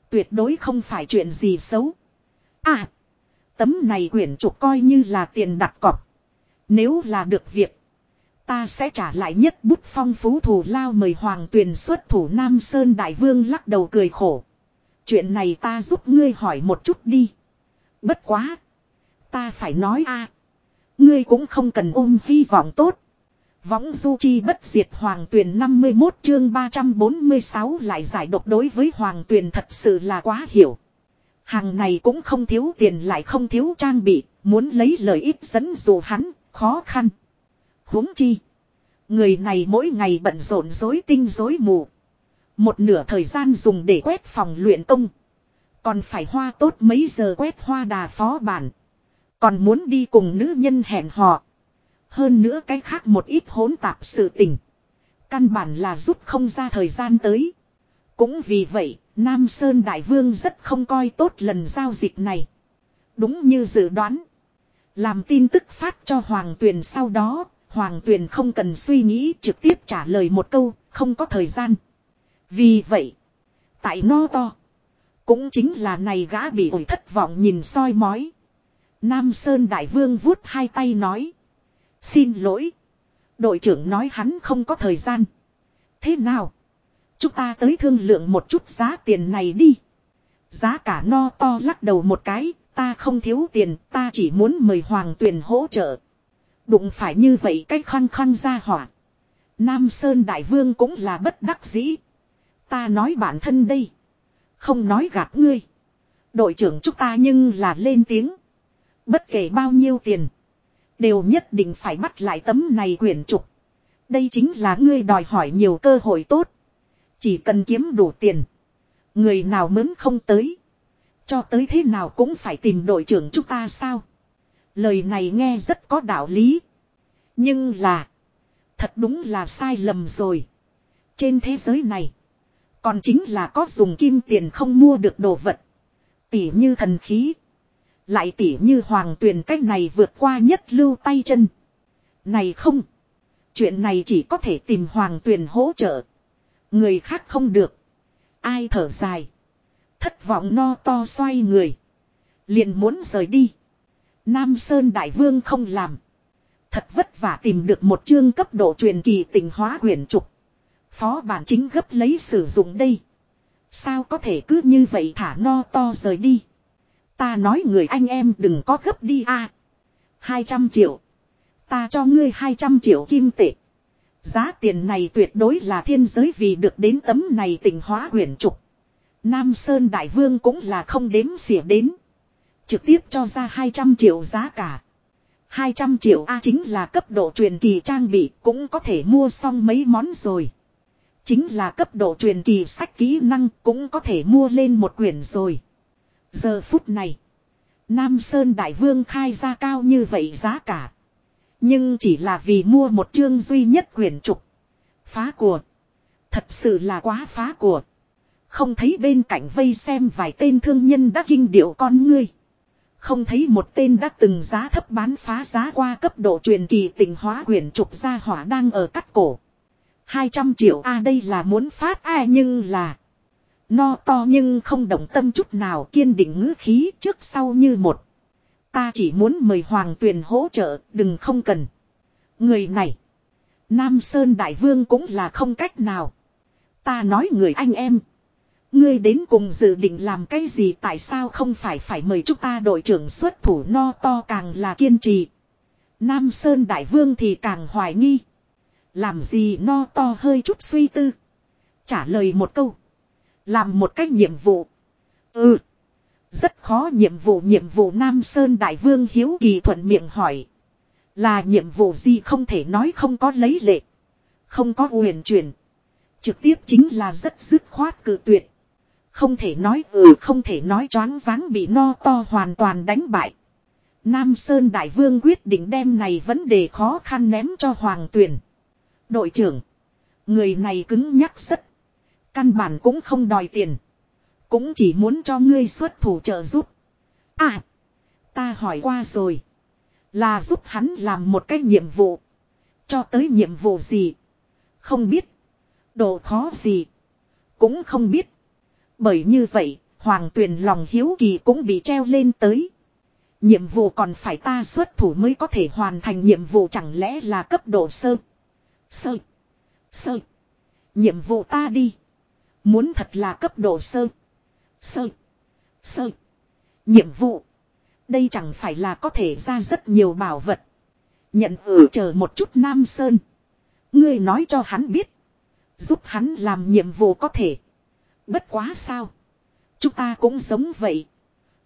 [SPEAKER 1] Tuyệt đối không phải chuyện gì xấu. À. Tấm này quyển trục coi như là tiền đặt cọc. Nếu là được việc. Ta sẽ trả lại nhất bút phong phú thủ lao mời Hoàng Tuyền xuất thủ Nam Sơn Đại Vương lắc đầu cười khổ. Chuyện này ta giúp ngươi hỏi một chút đi. Bất quá. Ta phải nói a Ngươi cũng không cần ôm hy vọng tốt. Võng du chi bất diệt hoàng tuyền 51 chương 346 lại giải độc đối với hoàng tuyền thật sự là quá hiểu. Hàng này cũng không thiếu tiền lại không thiếu trang bị, muốn lấy lợi ích dẫn dụ hắn, khó khăn. huống chi. Người này mỗi ngày bận rộn dối tinh dối mù. Một nửa thời gian dùng để quét phòng luyện công. Còn phải hoa tốt mấy giờ quét hoa đà phó bản. Còn muốn đi cùng nữ nhân hẹn hò. Hơn nữa cái khác một ít hỗn tạp sự tình. Căn bản là rút không ra thời gian tới. Cũng vì vậy, Nam Sơn Đại Vương rất không coi tốt lần giao dịch này. Đúng như dự đoán. Làm tin tức phát cho Hoàng Tuyền sau đó, Hoàng Tuyền không cần suy nghĩ trực tiếp trả lời một câu, không có thời gian. Vì vậy, tại no to, cũng chính là này gã bị ổi thất vọng nhìn soi mói. Nam Sơn Đại Vương vuốt hai tay nói. Xin lỗi. Đội trưởng nói hắn không có thời gian. Thế nào? Chúng ta tới thương lượng một chút giá tiền này đi. Giá cả no to lắc đầu một cái, ta không thiếu tiền, ta chỉ muốn mời Hoàng Tuyền hỗ trợ. Đụng phải như vậy cách khăng khăng ra hỏa. Nam Sơn Đại Vương cũng là bất đắc dĩ. Ta nói bản thân đây. Không nói gạt ngươi. Đội trưởng chúng ta nhưng là lên tiếng. Bất kể bao nhiêu tiền. Đều nhất định phải bắt lại tấm này quyển trục. Đây chính là ngươi đòi hỏi nhiều cơ hội tốt. Chỉ cần kiếm đủ tiền. Người nào mớn không tới. Cho tới thế nào cũng phải tìm đội trưởng chúng ta sao. Lời này nghe rất có đạo lý. Nhưng là. Thật đúng là sai lầm rồi. Trên thế giới này. Còn chính là có dùng kim tiền không mua được đồ vật. Tỉ như thần khí. Lại tỉ như hoàng tuyền cách này vượt qua nhất lưu tay chân. Này không. Chuyện này chỉ có thể tìm hoàng tuyền hỗ trợ. Người khác không được. Ai thở dài. Thất vọng no to xoay người. Liền muốn rời đi. Nam Sơn Đại Vương không làm. Thật vất vả tìm được một chương cấp độ truyền kỳ tình hóa quyển trục. Phó bản chính gấp lấy sử dụng đây. Sao có thể cứ như vậy thả no to rời đi. Ta nói người anh em đừng có gấp đi a. À, 200 triệu. Ta cho ngươi 200 triệu kim tệ. Giá tiền này tuyệt đối là thiên giới vì được đến tấm này tình hóa quyển trục. Nam Sơn Đại Vương cũng là không đếm xỉa đến. Trực tiếp cho ra 200 triệu giá cả. 200 triệu A chính là cấp độ truyền kỳ trang bị cũng có thể mua xong mấy món rồi. Chính là cấp độ truyền kỳ sách kỹ năng cũng có thể mua lên một quyển rồi. Giờ phút này. Nam Sơn Đại Vương khai ra cao như vậy giá cả. Nhưng chỉ là vì mua một chương duy nhất quyển trục. Phá của. Thật sự là quá phá của. Không thấy bên cạnh vây xem vài tên thương nhân đã kinh điệu con ngươi. Không thấy một tên đã từng giá thấp bán phá giá qua cấp độ truyền kỳ tình hóa quyển trục gia hỏa đang ở cắt cổ. 200 triệu a đây là muốn phát a nhưng là. No to nhưng không động tâm chút nào kiên định ngữ khí trước sau như một. Ta chỉ muốn mời Hoàng Tuyền hỗ trợ, đừng không cần. Người này. Nam Sơn Đại Vương cũng là không cách nào. Ta nói người anh em. Ngươi đến cùng dự định làm cái gì, tại sao không phải phải mời chúng ta đội trưởng xuất thủ no to càng là kiên trì. Nam Sơn Đại Vương thì càng hoài nghi. Làm gì no to hơi chút suy tư. Trả lời một câu. Làm một cách nhiệm vụ. Ừ. Rất khó nhiệm vụ nhiệm vụ Nam Sơn Đại Vương Hiếu Kỳ thuận miệng hỏi. Là nhiệm vụ gì không thể nói không có lấy lệ. Không có huyền truyền. Trực tiếp chính là rất dứt khoát cự tuyệt. Không thể nói ừ không thể nói choáng váng bị no to hoàn toàn đánh bại. Nam Sơn Đại Vương quyết định đem này vấn đề khó khăn ném cho Hoàng Tuyền. Đội trưởng. Người này cứng nhắc rất. Căn bản cũng không đòi tiền. Cũng chỉ muốn cho ngươi xuất thủ trợ giúp. À. Ta hỏi qua rồi. Là giúp hắn làm một cái nhiệm vụ. Cho tới nhiệm vụ gì. Không biết. Độ khó gì. Cũng không biết. Bởi như vậy, Hoàng Tuyền lòng hiếu kỳ cũng bị treo lên tới. Nhiệm vụ còn phải ta xuất thủ mới có thể hoàn thành nhiệm vụ chẳng lẽ là cấp độ sơ. Sơ. Sơ. Nhiệm vụ ta đi. Muốn thật là cấp độ sơ. Sơ. Sơ. Nhiệm vụ. Đây chẳng phải là có thể ra rất nhiều bảo vật. Nhận ở chờ một chút Nam Sơn. Ngươi nói cho hắn biết. Giúp hắn làm nhiệm vụ có thể. Bất quá sao. Chúng ta cũng giống vậy.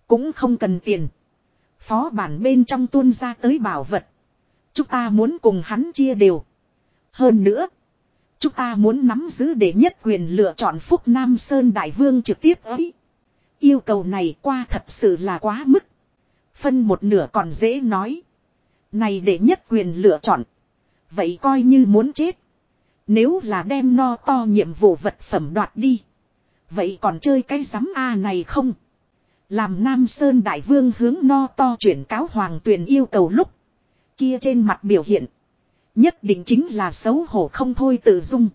[SPEAKER 1] Cũng không cần tiền. Phó bản bên trong tuôn ra tới bảo vật. Chúng ta muốn cùng hắn chia đều. Hơn nữa. Chúng ta muốn nắm giữ để nhất quyền lựa chọn Phúc Nam Sơn Đại Vương trực tiếp ấy. Yêu cầu này qua thật sự là quá mức. Phân một nửa còn dễ nói. Này để nhất quyền lựa chọn. Vậy coi như muốn chết. Nếu là đem no to nhiệm vụ vật phẩm đoạt đi. Vậy còn chơi cái rắm A này không? Làm Nam Sơn Đại Vương hướng no to chuyển cáo Hoàng Tuyền yêu cầu lúc. Kia trên mặt biểu hiện. Nhất định chính là xấu hổ không thôi tự dung.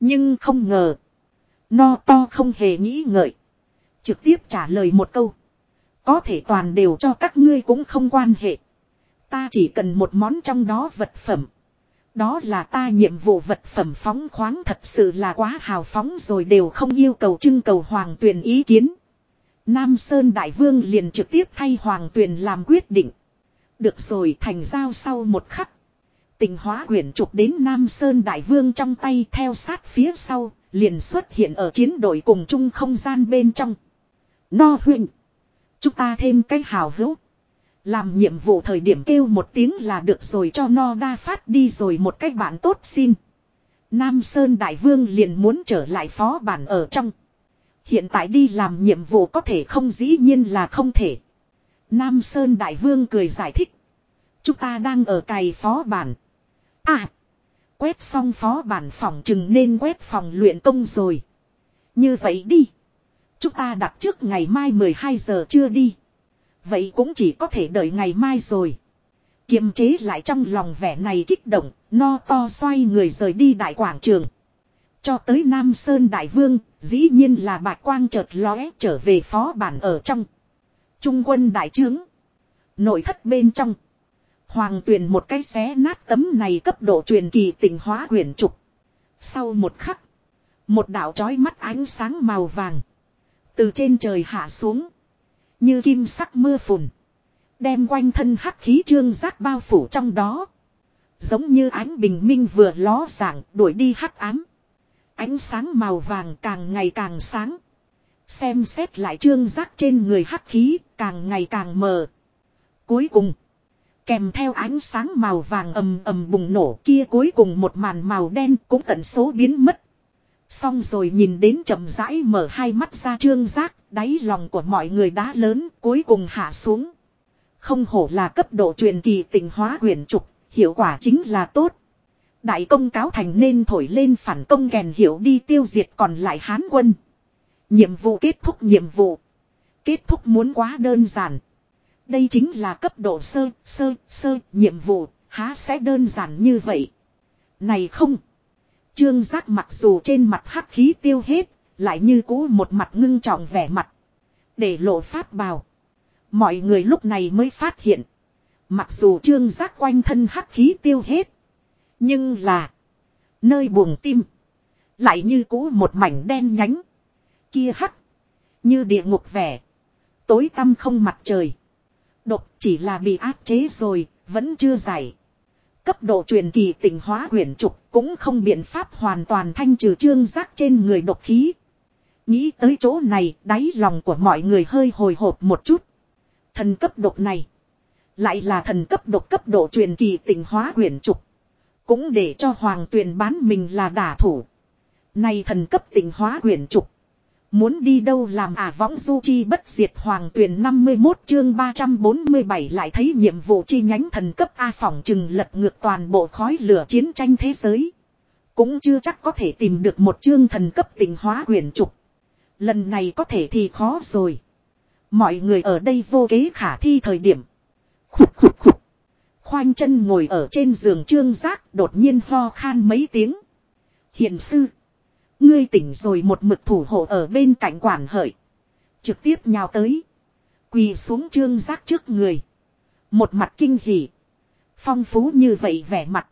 [SPEAKER 1] Nhưng không ngờ. No to không hề nghĩ ngợi. Trực tiếp trả lời một câu. Có thể toàn đều cho các ngươi cũng không quan hệ. Ta chỉ cần một món trong đó vật phẩm. Đó là ta nhiệm vụ vật phẩm phóng khoáng thật sự là quá hào phóng rồi đều không yêu cầu trưng cầu hoàng tuyền ý kiến. Nam Sơn Đại Vương liền trực tiếp thay hoàng tuyền làm quyết định. Được rồi, thành giao sau một khắc. Tình hóa quyển trục đến Nam Sơn Đại Vương trong tay theo sát phía sau, liền xuất hiện ở chiến đội cùng chung không gian bên trong. No huyện. Chúng ta thêm cái hào hữu. Làm nhiệm vụ thời điểm kêu một tiếng là được rồi cho no đa phát đi rồi một cách bạn tốt xin. Nam Sơn Đại Vương liền muốn trở lại phó bản ở trong. Hiện tại đi làm nhiệm vụ có thể không dĩ nhiên là không thể. Nam Sơn Đại Vương cười giải thích. Chúng ta đang ở cày phó bản. À. Quét xong phó bản phòng chừng nên quét phòng luyện công rồi. Như vậy đi. Chúng ta đặt trước ngày mai 12 giờ chưa đi. Vậy cũng chỉ có thể đợi ngày mai rồi. Kiềm chế lại trong lòng vẻ này kích động, no to xoay người rời đi đại quảng trường. Cho tới Nam Sơn Đại Vương, dĩ nhiên là bạch quang chợt lóe trở về phó bản ở trong. Trung quân đại trướng. Nội thất bên trong. Hoàng Tuyền một cái xé nát tấm này cấp độ truyền kỳ tình hóa quyển trục. Sau một khắc. Một đạo trói mắt ánh sáng màu vàng. Từ trên trời hạ xuống. Như kim sắc mưa phùn. Đem quanh thân hắc khí trương giác bao phủ trong đó. Giống như ánh bình minh vừa ló dạng đuổi đi hắc ám. Ánh sáng màu vàng càng ngày càng sáng. Xem xét lại trương giác trên người hắc khí càng ngày càng mờ. Cuối cùng. Kèm theo ánh sáng màu vàng ầm ầm bùng nổ kia cuối cùng một màn màu đen cũng tận số biến mất. Xong rồi nhìn đến chậm rãi mở hai mắt ra trương giác, đáy lòng của mọi người đã lớn, cuối cùng hạ xuống. Không hổ là cấp độ truyền kỳ tình hóa huyền trục, hiệu quả chính là tốt. Đại công cáo thành nên thổi lên phản công kèn hiểu đi tiêu diệt còn lại hán quân. Nhiệm vụ kết thúc nhiệm vụ. Kết thúc muốn quá đơn giản. Đây chính là cấp độ sơ, sơ, sơ, nhiệm vụ, há sẽ đơn giản như vậy. Này không. Trương giác mặc dù trên mặt hắc khí tiêu hết, lại như cũ một mặt ngưng trọng vẻ mặt. Để lộ pháp bào. Mọi người lúc này mới phát hiện. Mặc dù trương giác quanh thân hắc khí tiêu hết. Nhưng là. Nơi buồng tim. Lại như cũ một mảnh đen nhánh. Kia hắc. Như địa ngục vẻ. Tối tăm không mặt trời. Độc chỉ là bị áp chế rồi. Vẫn chưa giải. Cấp độ truyền kỳ tỉnh hóa quyển trục cũng không biện pháp hoàn toàn thanh trừ trương giác trên người độc khí. Nghĩ tới chỗ này, đáy lòng của mọi người hơi hồi hộp một chút. Thần cấp độc này, lại là thần cấp độc cấp độ truyền kỳ tỉnh hóa quyển trục. Cũng để cho hoàng tuyền bán mình là đả thủ. Này thần cấp tỉnh hóa quyển trục. Muốn đi đâu làm à võng du chi bất diệt hoàng tuyển 51 chương 347 lại thấy nhiệm vụ chi nhánh thần cấp A phỏng chừng lật ngược toàn bộ khói lửa chiến tranh thế giới. Cũng chưa chắc có thể tìm được một chương thần cấp tình hóa quyển trục. Lần này có thể thì khó rồi. Mọi người ở đây vô kế khả thi thời điểm. Khục khục khục. Khoanh chân ngồi ở trên giường trương giác đột nhiên ho khan mấy tiếng. Hiền sư. Ngươi tỉnh rồi một mực thủ hộ ở bên cạnh quản hợi. Trực tiếp nhào tới. Quỳ xuống trương giác trước người. Một mặt kinh hỉ. Phong phú như vậy vẻ mặt.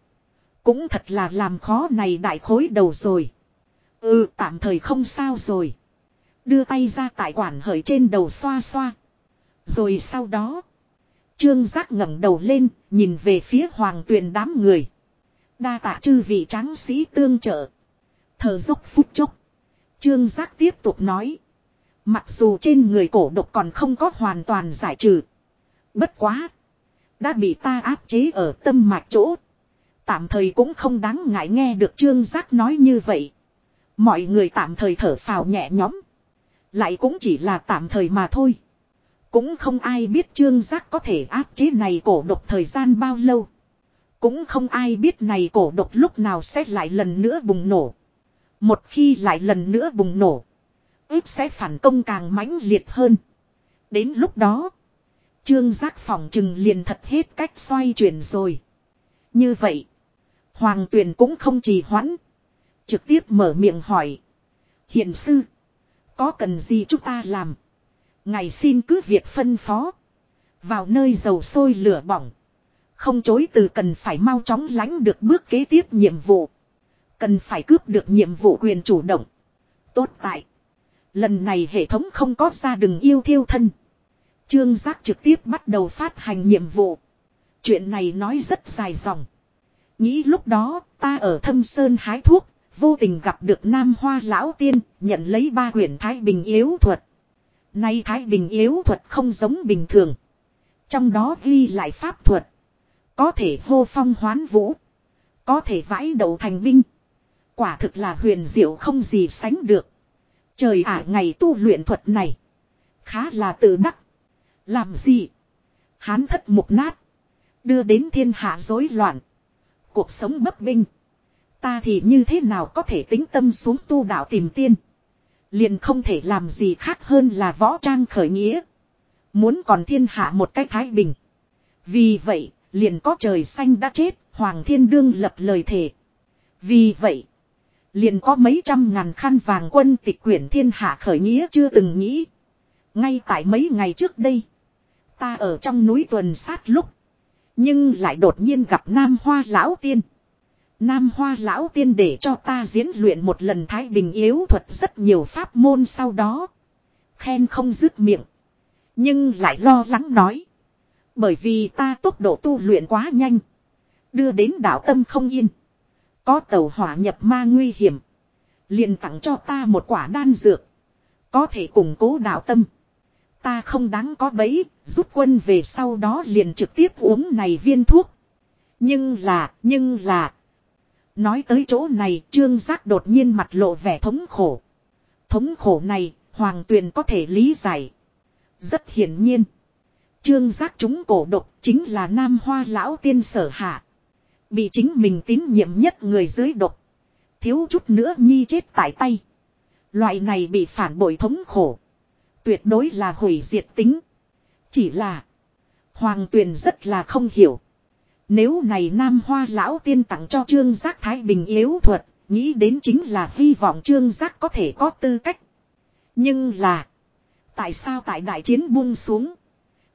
[SPEAKER 1] Cũng thật là làm khó này đại khối đầu rồi. Ừ tạm thời không sao rồi. Đưa tay ra tại quản hởi trên đầu xoa xoa. Rồi sau đó. Trương giác ngẩng đầu lên, nhìn về phía hoàng tuyền đám người. Đa tạ chư vị tráng sĩ tương trợ thờ dốc phút chốc. Trương giác tiếp tục nói. Mặc dù trên người cổ độc còn không có hoàn toàn giải trừ. Bất quá. Đã bị ta áp chế ở tâm mạch chỗ. Tạm thời cũng không đáng ngại nghe được trương giác nói như vậy. Mọi người tạm thời thở phào nhẹ nhõm. Lại cũng chỉ là tạm thời mà thôi. Cũng không ai biết trương giác có thể áp chế này cổ độc thời gian bao lâu. Cũng không ai biết này cổ độc lúc nào sẽ lại lần nữa bùng nổ. Một khi lại lần nữa bùng nổ. ướp sẽ phản công càng mãnh liệt hơn. Đến lúc đó. Trương giác phòng trừng liền thật hết cách xoay chuyển rồi. Như vậy. Hoàng tuyền cũng không trì hoãn. Trực tiếp mở miệng hỏi. Hiện sư. Có cần gì chúng ta làm. Ngày xin cứ việc phân phó. Vào nơi dầu sôi lửa bỏng. Không chối từ cần phải mau chóng lánh được bước kế tiếp nhiệm vụ. Cần phải cướp được nhiệm vụ quyền chủ động. Tốt tại. Lần này hệ thống không có ra đừng yêu thiêu thân. Trương giác trực tiếp bắt đầu phát hành nhiệm vụ. Chuyện này nói rất dài dòng. Nghĩ lúc đó, ta ở thâm sơn hái thuốc. Vô tình gặp được Nam Hoa Lão Tiên, nhận lấy ba quyển Thái Bình Yếu Thuật. Nay Thái Bình Yếu Thuật không giống bình thường. Trong đó ghi lại pháp thuật. Có thể hô phong hoán vũ. Có thể vãi đầu thành binh. Quả thực là huyền diệu không gì sánh được. Trời ả ngày tu luyện thuật này. Khá là tự đắc. Làm gì? Hán thất mục nát. Đưa đến thiên hạ rối loạn. Cuộc sống bất binh. Ta thì như thế nào có thể tính tâm xuống tu đạo tìm tiên. Liền không thể làm gì khác hơn là võ trang khởi nghĩa. Muốn còn thiên hạ một cách thái bình. Vì vậy, liền có trời xanh đã chết, Hoàng Thiên Đương lập lời thề. Vì vậy, liền có mấy trăm ngàn khăn vàng quân tịch quyển thiên hạ khởi nghĩa chưa từng nghĩ. Ngay tại mấy ngày trước đây, ta ở trong núi tuần sát lúc, nhưng lại đột nhiên gặp Nam Hoa Lão Tiên. Nam Hoa Lão Tiên để cho ta diễn luyện một lần Thái Bình yếu thuật rất nhiều pháp môn sau đó. Khen không dứt miệng. Nhưng lại lo lắng nói. Bởi vì ta tốc độ tu luyện quá nhanh. Đưa đến đảo tâm không yên. Có tàu hỏa nhập ma nguy hiểm. liền tặng cho ta một quả đan dược. Có thể củng cố đạo tâm. Ta không đáng có bấy, rút quân về sau đó liền trực tiếp uống này viên thuốc. Nhưng là, nhưng là. Nói tới chỗ này, trương giác đột nhiên mặt lộ vẻ thống khổ. Thống khổ này, hoàng tuyền có thể lý giải. Rất hiển nhiên. Trương giác chúng cổ độc chính là nam hoa lão tiên sở hạ. Bị chính mình tín nhiệm nhất người dưới độc. Thiếu chút nữa nhi chết tại tay. Loại này bị phản bội thống khổ. Tuyệt đối là hủy diệt tính. Chỉ là. Hoàng tuyền rất là không hiểu. Nếu này Nam Hoa Lão Tiên tặng cho Trương Giác Thái Bình yếu thuật. Nghĩ đến chính là hy vọng Trương Giác có thể có tư cách. Nhưng là. Tại sao tại đại chiến buông xuống.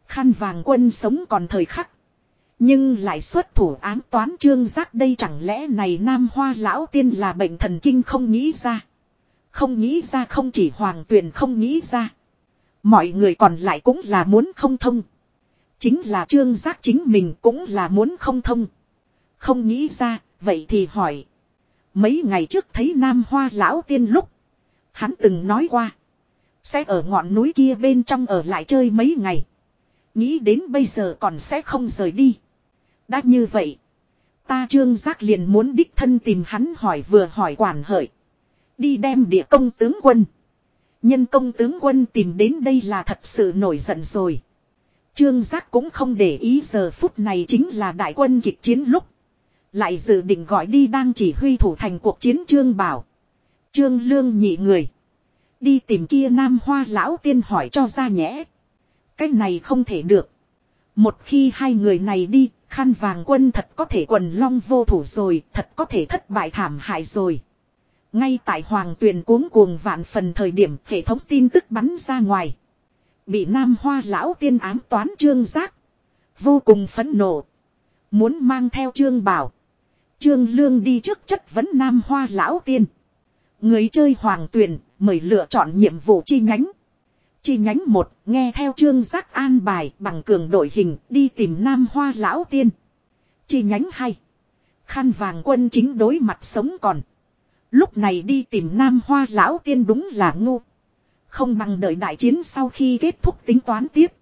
[SPEAKER 1] Khăn vàng quân sống còn thời khắc. Nhưng lại xuất thủ ám toán trương giác đây chẳng lẽ này nam hoa lão tiên là bệnh thần kinh không nghĩ ra. Không nghĩ ra không chỉ hoàng tuyền không nghĩ ra. Mọi người còn lại cũng là muốn không thông. Chính là trương giác chính mình cũng là muốn không thông. Không nghĩ ra, vậy thì hỏi. Mấy ngày trước thấy nam hoa lão tiên lúc. Hắn từng nói qua. Sẽ ở ngọn núi kia bên trong ở lại chơi mấy ngày. Nghĩ đến bây giờ còn sẽ không rời đi. Đã như vậy. Ta trương giác liền muốn đích thân tìm hắn hỏi vừa hỏi quản hợi. Đi đem địa công tướng quân. Nhân công tướng quân tìm đến đây là thật sự nổi giận rồi. Trương giác cũng không để ý giờ phút này chính là đại quân kịch chiến lúc. Lại dự định gọi đi đang chỉ huy thủ thành cuộc chiến trương bảo. Trương lương nhị người. Đi tìm kia nam hoa lão tiên hỏi cho ra nhẽ. Cái này không thể được. Một khi hai người này đi, khăn vàng quân thật có thể quần long vô thủ rồi, thật có thể thất bại thảm hại rồi. Ngay tại hoàng tuyền cuống cuồng vạn phần thời điểm hệ thống tin tức bắn ra ngoài. Bị nam hoa lão tiên ám toán trương giác. Vô cùng phẫn nộ. Muốn mang theo trương bảo. Trương lương đi trước chất vấn nam hoa lão tiên. Người chơi hoàng tuyền mời lựa chọn nhiệm vụ chi nhánh. Chi nhánh một, nghe theo trương giác an bài, bằng cường đội hình, đi tìm nam hoa lão tiên. Chi nhánh hai Khăn vàng quân chính đối mặt sống còn. Lúc này đi tìm nam hoa lão tiên đúng là ngu. Không bằng đợi đại chiến sau khi kết thúc tính toán tiếp.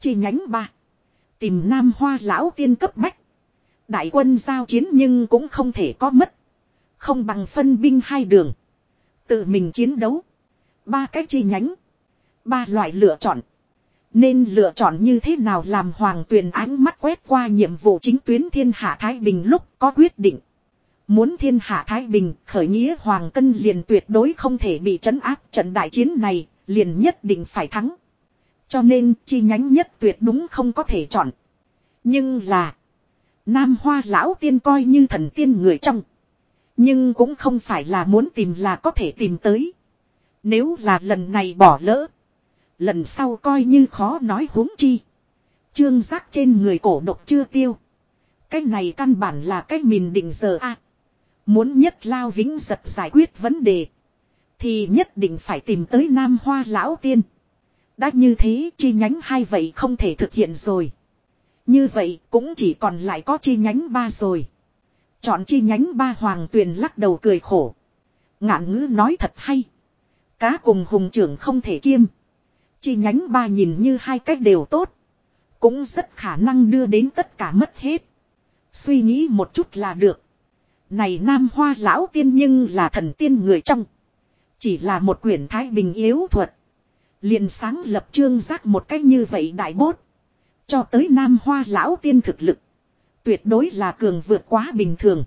[SPEAKER 1] Chi nhánh ba, Tìm nam hoa lão tiên cấp bách. Đại quân giao chiến nhưng cũng không thể có mất. Không bằng phân binh hai đường. Tự mình chiến đấu. Ba cách chi nhánh. Ba loại lựa chọn. Nên lựa chọn như thế nào làm hoàng tuyền ánh mắt quét qua nhiệm vụ chính tuyến thiên hạ Thái Bình lúc có quyết định. Muốn thiên hạ Thái Bình khởi nghĩa hoàng cân liền tuyệt đối không thể bị trấn áp trận đại chiến này, liền nhất định phải thắng. Cho nên chi nhánh nhất tuyệt đúng không có thể chọn. Nhưng là, Nam Hoa lão tiên coi như thần tiên người trong. Nhưng cũng không phải là muốn tìm là có thể tìm tới. Nếu là lần này bỏ lỡ. Lần sau coi như khó nói huống chi. Trương giác trên người cổ độc chưa tiêu. Cái này căn bản là cái mình định giờ a Muốn nhất lao vĩnh giật giải quyết vấn đề. Thì nhất định phải tìm tới Nam Hoa Lão Tiên. Đã như thế chi nhánh hai vậy không thể thực hiện rồi. Như vậy cũng chỉ còn lại có chi nhánh ba rồi. Chọn chi nhánh ba hoàng tuyền lắc đầu cười khổ. Ngạn ngữ nói thật hay. Cá cùng hùng trưởng không thể kiêm. Chi nhánh ba nhìn như hai cách đều tốt. Cũng rất khả năng đưa đến tất cả mất hết. Suy nghĩ một chút là được. Này nam hoa lão tiên nhưng là thần tiên người trong. Chỉ là một quyển thái bình yếu thuật. liền sáng lập trương giác một cách như vậy đại bốt. Cho tới nam hoa lão tiên thực lực. Tuyệt đối là cường vượt quá bình thường.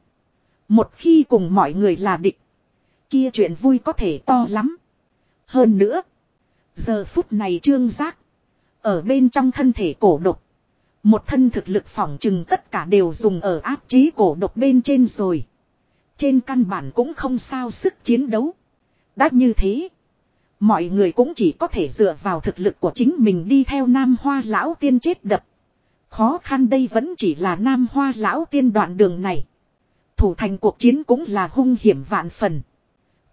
[SPEAKER 1] Một khi cùng mọi người là địch. Kia chuyện vui có thể to lắm. Hơn nữa. Giờ phút này trương giác. Ở bên trong thân thể cổ độc. Một thân thực lực phỏng chừng tất cả đều dùng ở áp chế cổ độc bên trên rồi. Trên căn bản cũng không sao sức chiến đấu. Đã như thế. Mọi người cũng chỉ có thể dựa vào thực lực của chính mình đi theo Nam Hoa Lão Tiên chết đập. Khó khăn đây vẫn chỉ là Nam Hoa Lão Tiên đoạn đường này. Thủ thành cuộc chiến cũng là hung hiểm vạn phần.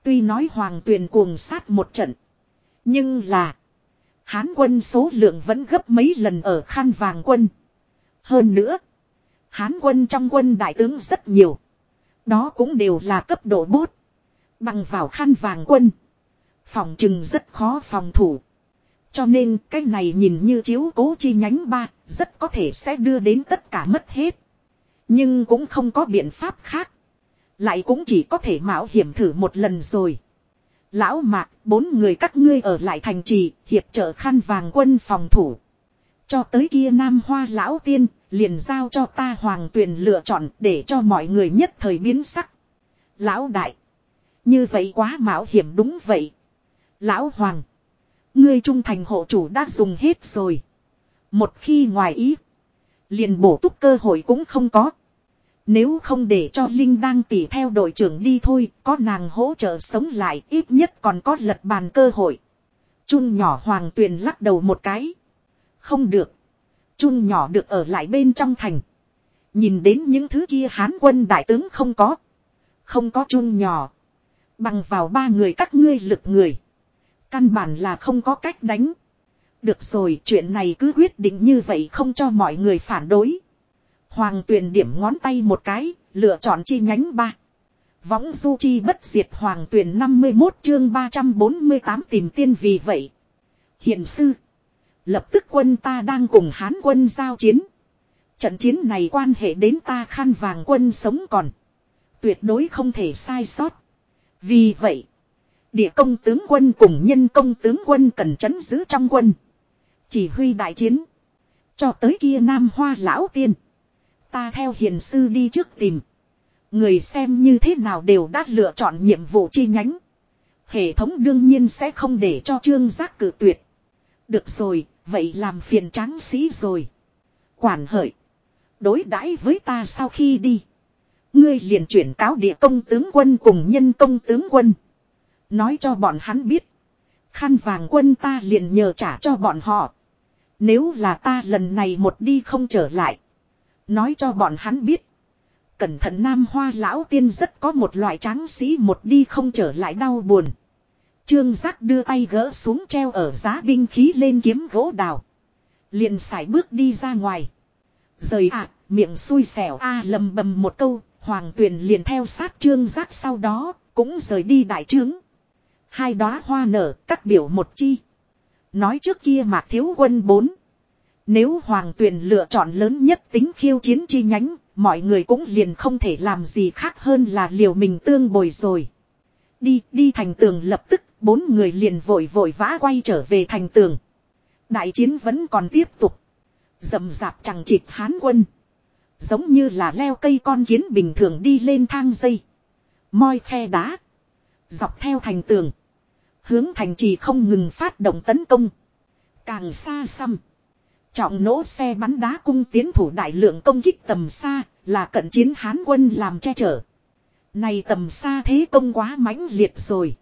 [SPEAKER 1] Tuy nói Hoàng Tuyền cuồng sát một trận. Nhưng là. Hán quân số lượng vẫn gấp mấy lần ở khan vàng quân. Hơn nữa. Hán quân trong quân đại tướng rất nhiều. Đó cũng đều là cấp độ bốt. Bằng vào khan vàng quân. Phòng trừng rất khó phòng thủ. Cho nên cái này nhìn như chiếu cố chi nhánh ba, rất có thể sẽ đưa đến tất cả mất hết. Nhưng cũng không có biện pháp khác. Lại cũng chỉ có thể mạo hiểm thử một lần rồi. Lão mạc, bốn người các ngươi ở lại thành trì, hiệp trợ khăn vàng quân phòng thủ. Cho tới kia nam hoa lão tiên, liền giao cho ta hoàng tuyền lựa chọn để cho mọi người nhất thời biến sắc. Lão đại. Như vậy quá mạo hiểm đúng vậy. Lão hoàng. Ngươi trung thành hộ chủ đã dùng hết rồi. Một khi ngoài ý. Liền bổ túc cơ hội cũng không có. Nếu không để cho Linh đang tỉ theo đội trưởng đi thôi, có nàng hỗ trợ sống lại ít nhất còn có lật bàn cơ hội. Chun nhỏ hoàng tuyền lắc đầu một cái. Không được. Chun nhỏ được ở lại bên trong thành. Nhìn đến những thứ kia hán quân đại tướng không có. Không có chun nhỏ. Bằng vào ba người các ngươi lực người. Căn bản là không có cách đánh. Được rồi chuyện này cứ quyết định như vậy không cho mọi người phản đối. Hoàng tuyền điểm ngón tay một cái, lựa chọn chi nhánh ba. Võng du chi bất diệt hoàng tuyền 51 chương 348 tìm tiên vì vậy. Hiện sư. Lập tức quân ta đang cùng hán quân giao chiến. Trận chiến này quan hệ đến ta khan vàng quân sống còn. Tuyệt đối không thể sai sót. Vì vậy. Địa công tướng quân cùng nhân công tướng quân cần chấn giữ trong quân. Chỉ huy đại chiến. Cho tới kia nam hoa lão tiên. Ta theo hiền sư đi trước tìm. Người xem như thế nào đều đã lựa chọn nhiệm vụ chi nhánh. Hệ thống đương nhiên sẽ không để cho trương giác cử tuyệt. Được rồi, vậy làm phiền tráng sĩ rồi. Quản hợi. Đối đãi với ta sau khi đi. Ngươi liền chuyển cáo địa công tướng quân cùng nhân công tướng quân. Nói cho bọn hắn biết. Khăn vàng quân ta liền nhờ trả cho bọn họ. Nếu là ta lần này một đi không trở lại. Nói cho bọn hắn biết. Cẩn thận nam hoa lão tiên rất có một loại tráng sĩ một đi không trở lại đau buồn. Trương giác đưa tay gỡ xuống treo ở giá binh khí lên kiếm gỗ đào. Liền sải bước đi ra ngoài. Rời ạ, miệng xui xẻo a lầm bầm một câu, hoàng tuyền liền theo sát trương giác sau đó, cũng rời đi đại trướng. Hai đóa hoa nở, các biểu một chi. Nói trước kia mạc thiếu quân bốn. Nếu hoàng tuyền lựa chọn lớn nhất tính khiêu chiến chi nhánh, mọi người cũng liền không thể làm gì khác hơn là liều mình tương bồi rồi. Đi, đi thành tường lập tức, bốn người liền vội vội vã quay trở về thành tường. Đại chiến vẫn còn tiếp tục. Dầm dạp chẳng chịt hán quân. Giống như là leo cây con kiến bình thường đi lên thang dây. Moi khe đá. Dọc theo thành tường. Hướng thành trì không ngừng phát động tấn công. Càng xa xăm. Trọng nỗ xe bắn đá cung tiến thủ đại lượng công kích tầm xa, là cận chiến hán quân làm che chở. Này tầm xa thế công quá mãnh liệt rồi.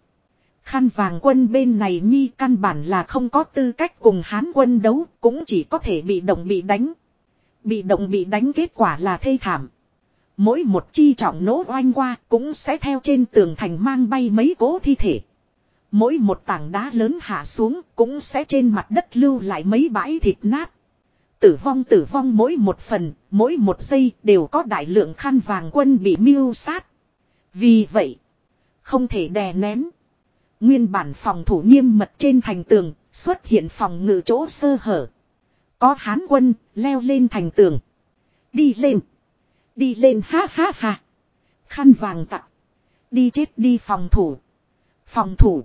[SPEAKER 1] Khăn vàng quân bên này nhi căn bản là không có tư cách cùng hán quân đấu, cũng chỉ có thể bị động bị đánh. Bị động bị đánh kết quả là thê thảm. Mỗi một chi trọng nỗ oanh qua cũng sẽ theo trên tường thành mang bay mấy cố thi thể. Mỗi một tảng đá lớn hạ xuống cũng sẽ trên mặt đất lưu lại mấy bãi thịt nát. Tử vong tử vong mỗi một phần, mỗi một giây đều có đại lượng khăn vàng quân bị mưu sát. Vì vậy, không thể đè nén. Nguyên bản phòng thủ nghiêm mật trên thành tường, xuất hiện phòng ngự chỗ sơ hở. Có hán quân, leo lên thành tường. Đi lên. Đi lên ha ha ha. Khăn vàng tặng. Đi chết đi phòng thủ. Phòng thủ.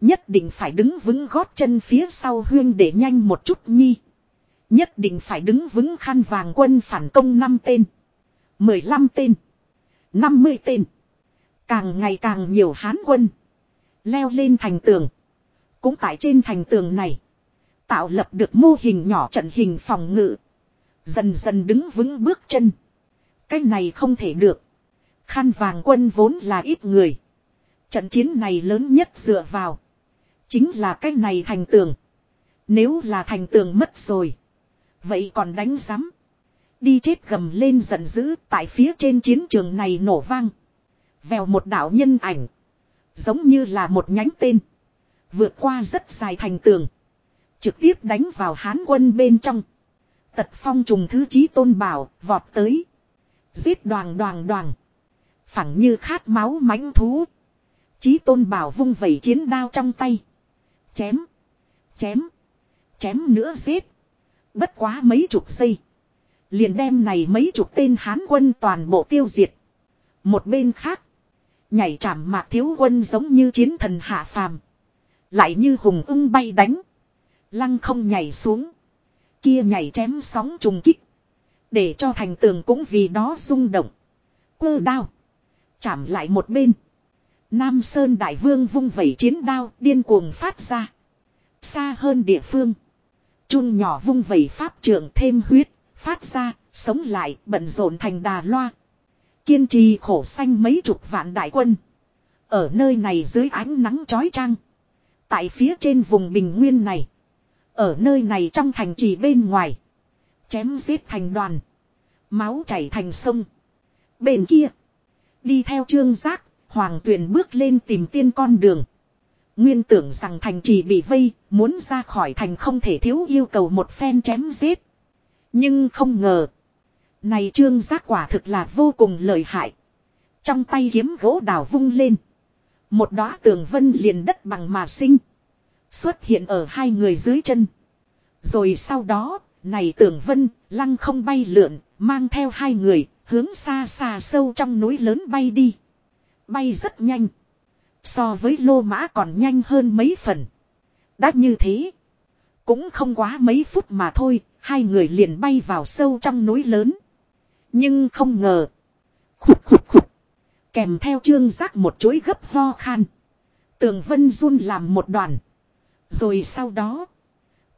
[SPEAKER 1] Nhất định phải đứng vững gót chân phía sau huyên để nhanh một chút nhi. Nhất định phải đứng vững khăn vàng quân phản công 5 tên. 15 tên. 50 tên. Càng ngày càng nhiều hán quân. Leo lên thành tường. Cũng tại trên thành tường này. Tạo lập được mô hình nhỏ trận hình phòng ngự. Dần dần đứng vững bước chân. Cái này không thể được. Khăn vàng quân vốn là ít người. Trận chiến này lớn nhất dựa vào. Chính là cái này thành tường. Nếu là thành tường mất rồi. Vậy còn đánh rắm. Đi chết gầm lên giận dữ tại phía trên chiến trường này nổ vang. Vèo một đạo nhân ảnh. Giống như là một nhánh tên. Vượt qua rất dài thành tường. Trực tiếp đánh vào hán quân bên trong. Tật phong trùng thứ chí tôn bảo, vọt tới. Giết đoàn đoàn đoàn. Phẳng như khát máu mãnh thú. Chí tôn bảo vung vẩy chiến đao trong tay. Chém. Chém. Chém nữa giết. Bất quá mấy chục giây. Liền đem này mấy chục tên hán quân toàn bộ tiêu diệt. Một bên khác. Nhảy chạm mạc thiếu quân giống như chiến thần hạ phàm. Lại như hùng ưng bay đánh. Lăng không nhảy xuống. Kia nhảy chém sóng trùng kích. Để cho thành tường cũng vì đó rung động. Quơ đao. Chạm lại một bên. Nam Sơn Đại Vương vung vẩy chiến đao, điên cuồng phát ra. Xa hơn địa phương. Chun nhỏ vung vẩy pháp trưởng thêm huyết. Phát ra, sống lại, bận rộn thành đà loa. Kiên trì khổ xanh mấy chục vạn đại quân. Ở nơi này dưới ánh nắng chói chang. Tại phía trên vùng bình nguyên này. Ở nơi này trong thành trì bên ngoài. Chém giết thành đoàn. Máu chảy thành sông. Bên kia. Đi theo trương giác. Hoàng tuyền bước lên tìm tiên con đường. Nguyên tưởng rằng thành trì bị vây. Muốn ra khỏi thành không thể thiếu yêu cầu một phen chém giết. Nhưng không ngờ. Này trương giác quả thực là vô cùng lợi hại. Trong tay kiếm gỗ đào vung lên. Một đóa tường vân liền đất bằng mà sinh. Xuất hiện ở hai người dưới chân. Rồi sau đó, này tường vân, lăng không bay lượn, mang theo hai người, hướng xa xa sâu trong núi lớn bay đi. Bay rất nhanh. So với lô mã còn nhanh hơn mấy phần. Đã như thế. Cũng không quá mấy phút mà thôi, hai người liền bay vào sâu trong núi lớn. Nhưng không ngờ. Khục khục khục. Kèm theo trương giác một chuỗi gấp ho khan. Tường vân run làm một đoàn. Rồi sau đó.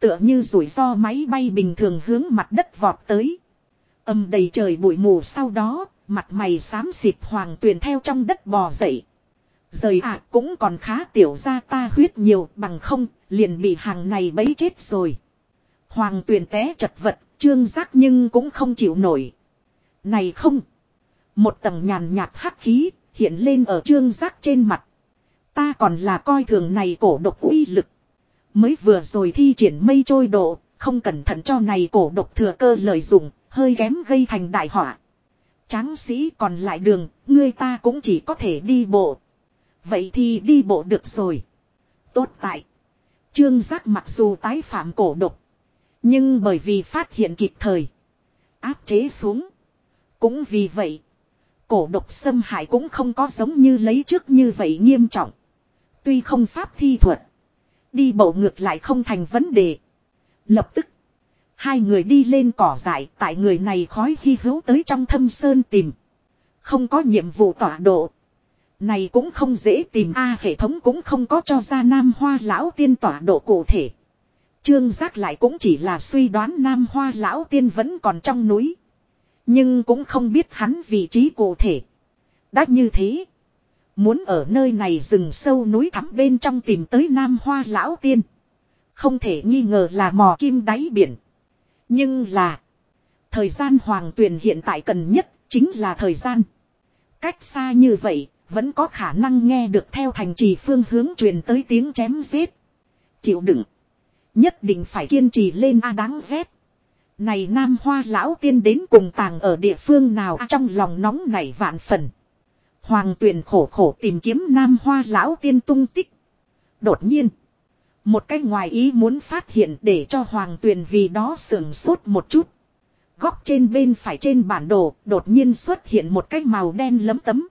[SPEAKER 1] Tựa như rủi ro máy bay bình thường hướng mặt đất vọt tới. Âm đầy trời bụi mù sau đó. Mặt mày xám xịt hoàng tuyền theo trong đất bò dậy. Rời ạ cũng còn khá tiểu ra ta huyết nhiều bằng không liền bị hàng này bấy chết rồi. Hoàng tuyền té chật vật trương giác nhưng cũng không chịu nổi. Này không. Một tầng nhàn nhạt hắc khí hiện lên ở trương giác trên mặt. Ta còn là coi thường này cổ độc uy lực. Mới vừa rồi thi triển mây trôi độ, không cẩn thận cho này cổ độc thừa cơ lợi dụng, hơi kém gây thành đại họa. Tráng sĩ còn lại đường, ngươi ta cũng chỉ có thể đi bộ. Vậy thì đi bộ được rồi. Tốt tại. Trương giác mặc dù tái phạm cổ độc. Nhưng bởi vì phát hiện kịp thời. Áp chế xuống. Cũng vì vậy. Cổ độc xâm hại cũng không có giống như lấy trước như vậy nghiêm trọng. Tuy không pháp thi thuật. Đi bộ ngược lại không thành vấn đề. Lập tức. Hai người đi lên cỏ dại tại người này khói hy hữu tới trong thâm sơn tìm. Không có nhiệm vụ tỏa độ. Này cũng không dễ tìm a hệ thống cũng không có cho ra nam hoa lão tiên tọa độ cụ thể. Trương giác lại cũng chỉ là suy đoán nam hoa lão tiên vẫn còn trong núi. Nhưng cũng không biết hắn vị trí cụ thể. Đã như thế. Muốn ở nơi này rừng sâu núi thẳm bên trong tìm tới Nam Hoa Lão Tiên. Không thể nghi ngờ là mò kim đáy biển. Nhưng là. Thời gian hoàng tuyền hiện tại cần nhất chính là thời gian. Cách xa như vậy, vẫn có khả năng nghe được theo thành trì phương hướng truyền tới tiếng chém giết. Chịu đựng. Nhất định phải kiên trì lên A đáng ghét. Này Nam Hoa Lão Tiên đến cùng tàng ở địa phương nào trong lòng nóng nảy vạn phần. Hoàng tuyền khổ khổ tìm kiếm nam hoa lão tiên tung tích. Đột nhiên. Một cái ngoài ý muốn phát hiện để cho hoàng tuyền vì đó sưởng sốt một chút. Góc trên bên phải trên bản đồ đột nhiên xuất hiện một cái màu đen lấm tấm.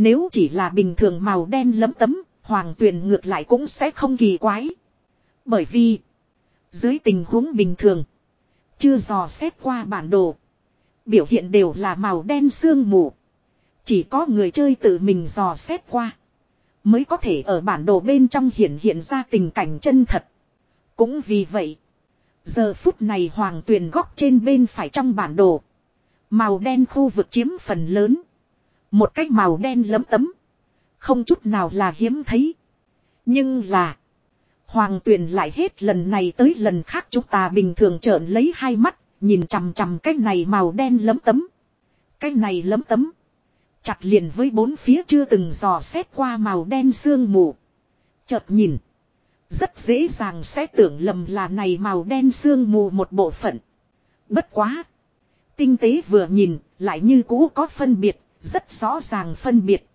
[SPEAKER 1] Nếu chỉ là bình thường màu đen lấm tấm, hoàng tuyền ngược lại cũng sẽ không kỳ quái. Bởi vì, dưới tình huống bình thường, chưa dò xét qua bản đồ. Biểu hiện đều là màu đen sương mù. Chỉ có người chơi tự mình dò xét qua. Mới có thể ở bản đồ bên trong hiện hiện ra tình cảnh chân thật. Cũng vì vậy. Giờ phút này hoàng tuyền góc trên bên phải trong bản đồ. Màu đen khu vực chiếm phần lớn. Một cách màu đen lấm tấm. Không chút nào là hiếm thấy. Nhưng là. Hoàng tuyền lại hết lần này tới lần khác chúng ta bình thường trợn lấy hai mắt. Nhìn chằm chằm cái này màu đen lấm tấm. Cái này lấm tấm. Chặt liền với bốn phía chưa từng dò xét qua màu đen sương mù. Chợt nhìn. Rất dễ dàng sẽ tưởng lầm là này màu đen sương mù một bộ phận. Bất quá. Tinh tế vừa nhìn, lại như cũ có phân biệt, rất rõ ràng phân biệt.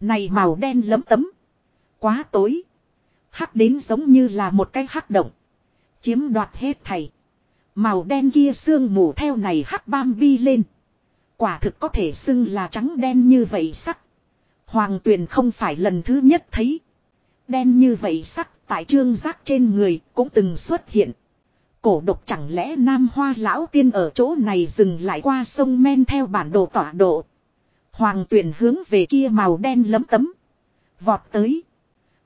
[SPEAKER 1] Này màu đen lấm tấm. Quá tối. Hắc đến giống như là một cái hắc động. Chiếm đoạt hết thầy. Màu đen kia sương mù theo này hắc bam bi lên. Quả thực có thể xưng là trắng đen như vậy sắc. Hoàng tuyền không phải lần thứ nhất thấy. Đen như vậy sắc tại trương giác trên người cũng từng xuất hiện. Cổ độc chẳng lẽ nam hoa lão tiên ở chỗ này dừng lại qua sông men theo bản đồ tọa độ. Hoàng tuyển hướng về kia màu đen lấm tấm. Vọt tới.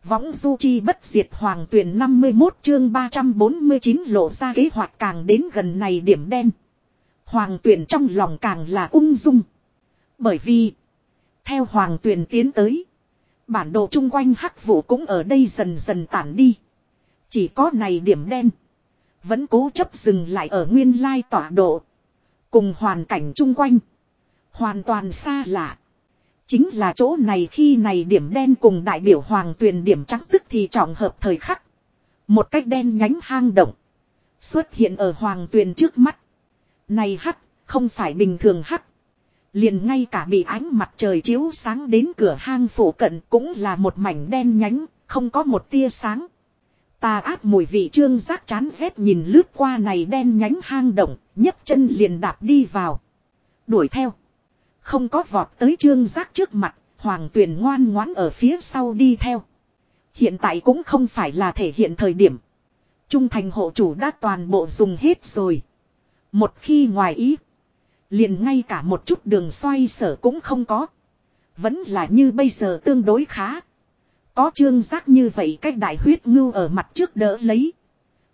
[SPEAKER 1] Võng du chi bất diệt hoàng tuyển 51 chương 349 lộ ra kế hoạch càng đến gần này điểm đen. Hoàng tuyển trong lòng càng là ung dung. Bởi vì. Theo hoàng tuyển tiến tới. Bản đồ chung quanh hắc vụ cũng ở đây dần dần tản đi. Chỉ có này điểm đen. Vẫn cố chấp dừng lại ở nguyên lai tọa độ. Cùng hoàn cảnh chung quanh. Hoàn toàn xa lạ. Chính là chỗ này khi này điểm đen cùng đại biểu hoàng tuyền điểm trắng tức thì trọng hợp thời khắc. Một cách đen nhánh hang động. Xuất hiện ở hoàng tuyền trước mắt. Này hắc, không phải bình thường hắc. Liền ngay cả bị ánh mặt trời chiếu sáng đến cửa hang phủ cận cũng là một mảnh đen nhánh, không có một tia sáng. Ta áp mùi vị trương giác chán ghét nhìn lướt qua này đen nhánh hang động, nhấc chân liền đạp đi vào. Đuổi theo. Không có vọt tới trương giác trước mặt, hoàng tuyền ngoan ngoãn ở phía sau đi theo. Hiện tại cũng không phải là thể hiện thời điểm. Trung thành hộ chủ đã toàn bộ dùng hết rồi. Một khi ngoài ý. Liền ngay cả một chút đường xoay sở cũng không có. Vẫn là như bây giờ tương đối khá. Có trương giác như vậy cách đại huyết ngưu ở mặt trước đỡ lấy.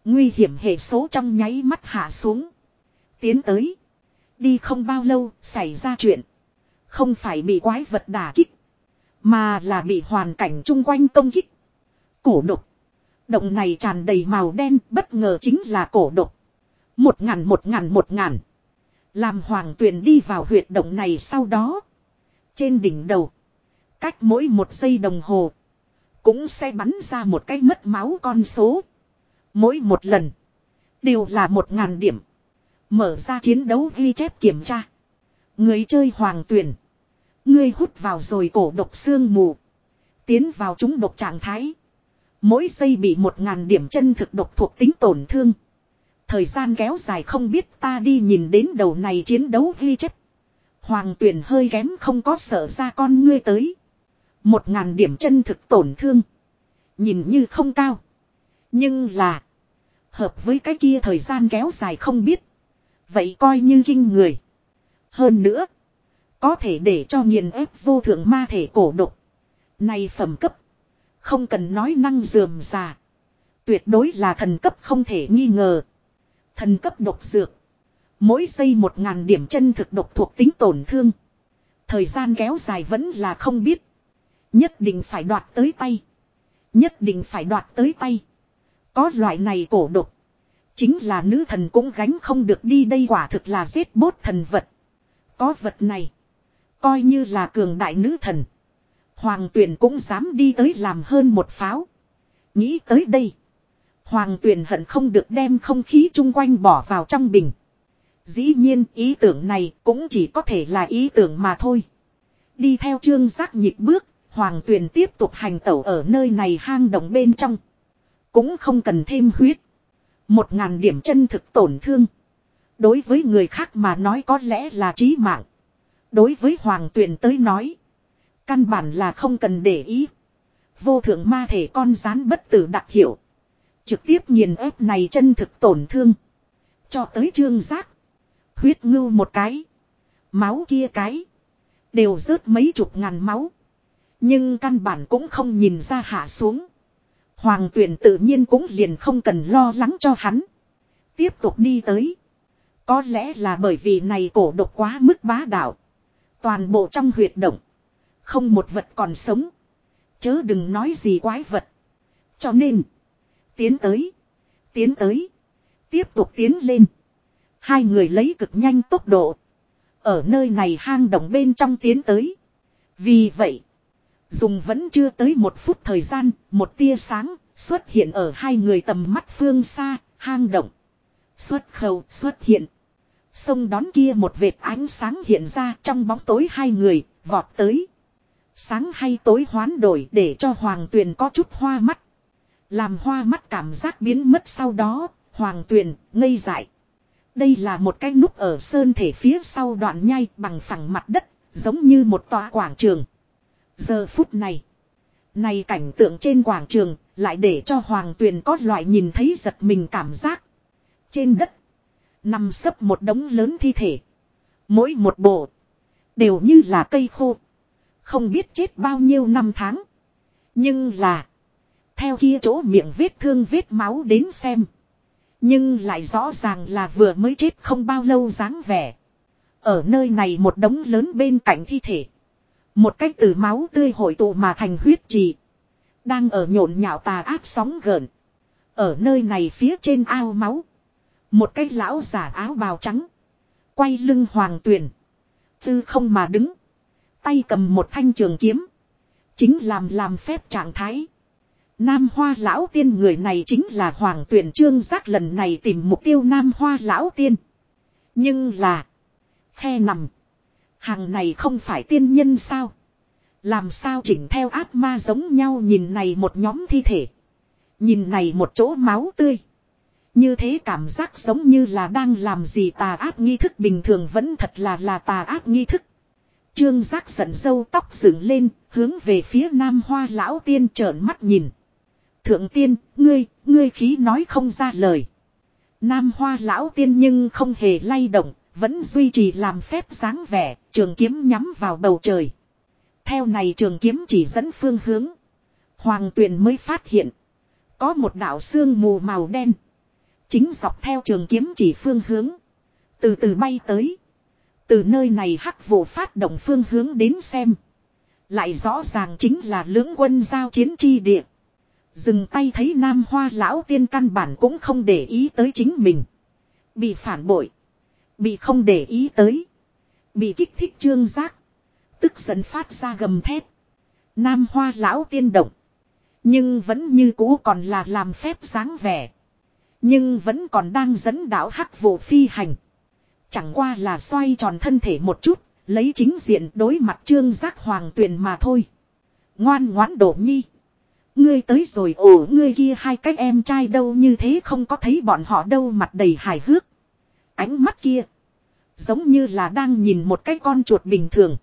[SPEAKER 1] Nguy hiểm hệ số trong nháy mắt hạ xuống. Tiến tới. Đi không bao lâu xảy ra chuyện. Không phải bị quái vật đả kích. Mà là bị hoàn cảnh chung quanh công kích. Cổ độc. Động này tràn đầy màu đen, bất ngờ chính là cổ độc. Một ngàn một ngàn một ngàn. Làm hoàng tuyền đi vào huyệt động này sau đó. Trên đỉnh đầu. Cách mỗi một giây đồng hồ. Cũng sẽ bắn ra một cái mất máu con số. Mỗi một lần. Đều là một ngàn điểm. Mở ra chiến đấu ghi chép kiểm tra. Người chơi hoàng tuyển. Ngươi hút vào rồi cổ độc xương mù. Tiến vào chúng độc trạng thái. Mỗi giây bị một ngàn điểm chân thực độc thuộc tính tổn thương. Thời gian kéo dài không biết ta đi nhìn đến đầu này chiến đấu ghi chép. Hoàng tuyển hơi kém không có sợ ra con ngươi tới. Một ngàn điểm chân thực tổn thương. Nhìn như không cao. Nhưng là. Hợp với cái kia thời gian kéo dài không biết. Vậy coi như kinh người. Hơn nữa. Có thể để cho nghiền ép vô thượng ma thể cổ độc. Này phẩm cấp. Không cần nói năng dườm già. Tuyệt đối là thần cấp không thể nghi ngờ. Thần cấp độc dược. Mỗi giây một ngàn điểm chân thực độc thuộc tính tổn thương. Thời gian kéo dài vẫn là không biết. Nhất định phải đoạt tới tay. Nhất định phải đoạt tới tay. Có loại này cổ độc. Chính là nữ thần cũng gánh không được đi đây quả thực là giết bốt thần vật. Có vật này. Coi như là cường đại nữ thần. Hoàng tuyển cũng dám đi tới làm hơn một pháo. Nghĩ tới đây. Hoàng tuyển hận không được đem không khí chung quanh bỏ vào trong bình. Dĩ nhiên ý tưởng này cũng chỉ có thể là ý tưởng mà thôi. Đi theo trương giác nhịp bước, hoàng tuyển tiếp tục hành tẩu ở nơi này hang động bên trong. Cũng không cần thêm huyết. Một ngàn điểm chân thực tổn thương. Đối với người khác mà nói có lẽ là trí mạng. Đối với hoàng tuyển tới nói. Căn bản là không cần để ý. Vô thượng ma thể con rán bất tử đặc hiệu. Trực tiếp nghiền ép này chân thực tổn thương. Cho tới trương giác. Huyết ngưu một cái. Máu kia cái. Đều rớt mấy chục ngàn máu. Nhưng căn bản cũng không nhìn ra hạ xuống. Hoàng tuyển tự nhiên cũng liền không cần lo lắng cho hắn. Tiếp tục đi tới. Có lẽ là bởi vì này cổ độc quá mức bá đạo. Toàn bộ trong huyệt động. Không một vật còn sống. Chớ đừng nói gì quái vật. Cho nên. Tiến tới. Tiến tới. Tiếp tục tiến lên. Hai người lấy cực nhanh tốc độ. Ở nơi này hang động bên trong tiến tới. Vì vậy. Dùng vẫn chưa tới một phút thời gian. Một tia sáng xuất hiện ở hai người tầm mắt phương xa. Hang động. Xuất khẩu, xuất hiện. Sông đón kia một vệt ánh sáng hiện ra trong bóng tối hai người, vọt tới. Sáng hay tối hoán đổi để cho Hoàng Tuyền có chút hoa mắt. Làm hoa mắt cảm giác biến mất sau đó, Hoàng Tuyền ngây dại. Đây là một cái nút ở sơn thể phía sau đoạn nhai bằng phẳng mặt đất, giống như một tòa quảng trường. Giờ phút này, này cảnh tượng trên quảng trường, lại để cho Hoàng Tuyền có loại nhìn thấy giật mình cảm giác. Trên đất, nằm sấp một đống lớn thi thể. Mỗi một bộ, đều như là cây khô. Không biết chết bao nhiêu năm tháng. Nhưng là, theo kia chỗ miệng vết thương vết máu đến xem. Nhưng lại rõ ràng là vừa mới chết không bao lâu dáng vẻ. Ở nơi này một đống lớn bên cạnh thi thể. Một cách từ máu tươi hội tụ mà thành huyết trì. Đang ở nhộn nhạo tà áp sóng gợn. Ở nơi này phía trên ao máu. Một cái lão giả áo bào trắng. Quay lưng hoàng tuyển. Tư không mà đứng. Tay cầm một thanh trường kiếm. Chính làm làm phép trạng thái. Nam Hoa Lão Tiên người này chính là Hoàng Tuyển Trương Giác lần này tìm mục tiêu Nam Hoa Lão Tiên. Nhưng là. Khe nằm. Hàng này không phải tiên nhân sao. Làm sao chỉnh theo ác ma giống nhau nhìn này một nhóm thi thể. Nhìn này một chỗ máu tươi. Như thế cảm giác giống như là đang làm gì tà ác nghi thức bình thường vẫn thật là là tà ác nghi thức. Trương giác giận dâu tóc dựng lên, hướng về phía nam hoa lão tiên trợn mắt nhìn. Thượng tiên, ngươi, ngươi khí nói không ra lời. Nam hoa lão tiên nhưng không hề lay động, vẫn duy trì làm phép sáng vẻ, trường kiếm nhắm vào bầu trời. Theo này trường kiếm chỉ dẫn phương hướng. Hoàng tuyền mới phát hiện. Có một đạo xương mù màu đen. Chính dọc theo trường kiếm chỉ phương hướng. Từ từ bay tới. Từ nơi này hắc vụ phát động phương hướng đến xem. Lại rõ ràng chính là lưỡng quân giao chiến chi địa. Dừng tay thấy nam hoa lão tiên căn bản cũng không để ý tới chính mình. Bị phản bội. Bị không để ý tới. Bị kích thích trương giác. Tức giận phát ra gầm thét Nam hoa lão tiên động. Nhưng vẫn như cũ còn là làm phép dáng vẻ. Nhưng vẫn còn đang dẫn đảo hắc vụ phi hành. Chẳng qua là xoay tròn thân thể một chút, lấy chính diện đối mặt trương giác hoàng tuyền mà thôi. Ngoan ngoãn đổ nhi. Ngươi tới rồi ổ ngươi kia hai cái em trai đâu như thế không có thấy bọn họ đâu mặt đầy hài hước. Ánh mắt kia. Giống như là đang nhìn một cái con chuột bình thường.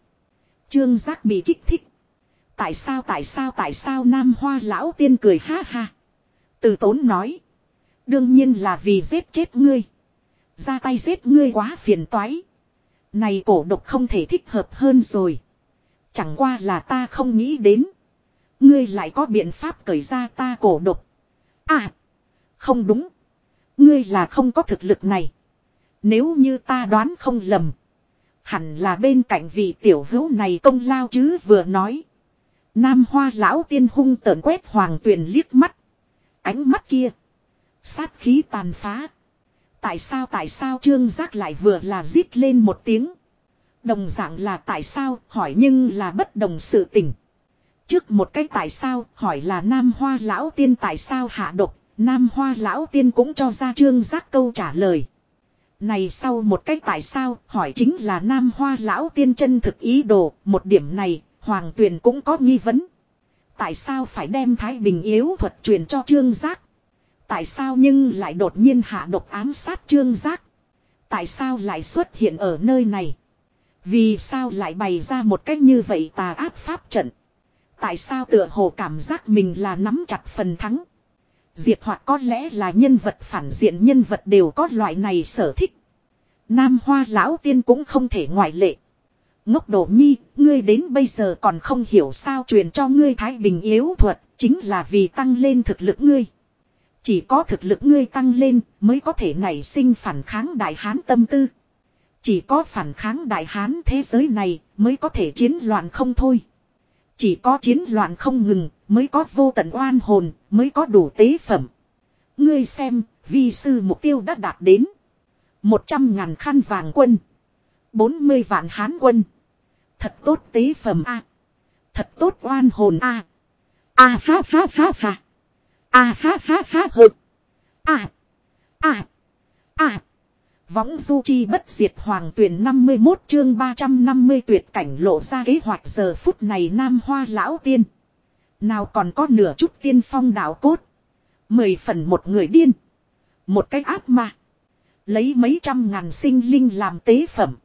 [SPEAKER 1] Trương giác bị kích thích. Tại sao tại sao tại sao nam hoa lão tiên cười ha ha. Từ tốn nói. Đương nhiên là vì giết chết ngươi. Ra tay giết ngươi quá phiền toái. Này cổ độc không thể thích hợp hơn rồi. Chẳng qua là ta không nghĩ đến. Ngươi lại có biện pháp cởi ra ta cổ độc. À. Không đúng. Ngươi là không có thực lực này. Nếu như ta đoán không lầm. Hẳn là bên cạnh vị tiểu hữu này công lao chứ vừa nói. Nam hoa lão tiên hung tợn quét hoàng tuyền liếc mắt. Ánh mắt kia. Sát khí tàn phá. Tại sao tại sao trương giác lại vừa là rít lên một tiếng. Đồng dạng là tại sao, hỏi nhưng là bất đồng sự tình. Trước một cái tại sao, hỏi là nam hoa lão tiên tại sao hạ độc. Nam hoa lão tiên cũng cho ra trương giác câu trả lời. Này sau một cách tại sao, hỏi chính là nam hoa lão tiên chân thực ý đồ. Một điểm này, hoàng tuyền cũng có nghi vấn. Tại sao phải đem thái bình yếu thuật truyền cho trương giác. Tại sao nhưng lại đột nhiên hạ độc ám sát trương giác? Tại sao lại xuất hiện ở nơi này? Vì sao lại bày ra một cách như vậy tà áp pháp trận? Tại sao tựa hồ cảm giác mình là nắm chặt phần thắng? Diệt hoặc có lẽ là nhân vật phản diện nhân vật đều có loại này sở thích. Nam hoa lão tiên cũng không thể ngoại lệ. Ngốc độ nhi, ngươi đến bây giờ còn không hiểu sao truyền cho ngươi Thái Bình yếu thuật, chính là vì tăng lên thực lực ngươi. Chỉ có thực lực ngươi tăng lên mới có thể nảy sinh phản kháng đại hán tâm tư. Chỉ có phản kháng đại hán thế giới này mới có thể chiến loạn không thôi. Chỉ có chiến loạn không ngừng mới có vô tận oan hồn mới có đủ tế phẩm. Ngươi xem, vi sư mục tiêu đã đạt đến. Một trăm ngàn khăn vàng quân. bốn mươi vạn hán quân. Thật tốt tế phẩm a Thật tốt oan hồn a A ha ha ha ha. A ha ha ha hợp. A. A. A. Võng du chi bất diệt hoàng tuyển 51 chương 350 tuyệt cảnh lộ ra kế hoạch giờ phút này nam hoa lão tiên. Nào còn có nửa chút tiên phong đạo cốt. Mười phần một người điên. Một cái ác ma. Lấy mấy trăm ngàn sinh linh làm tế phẩm.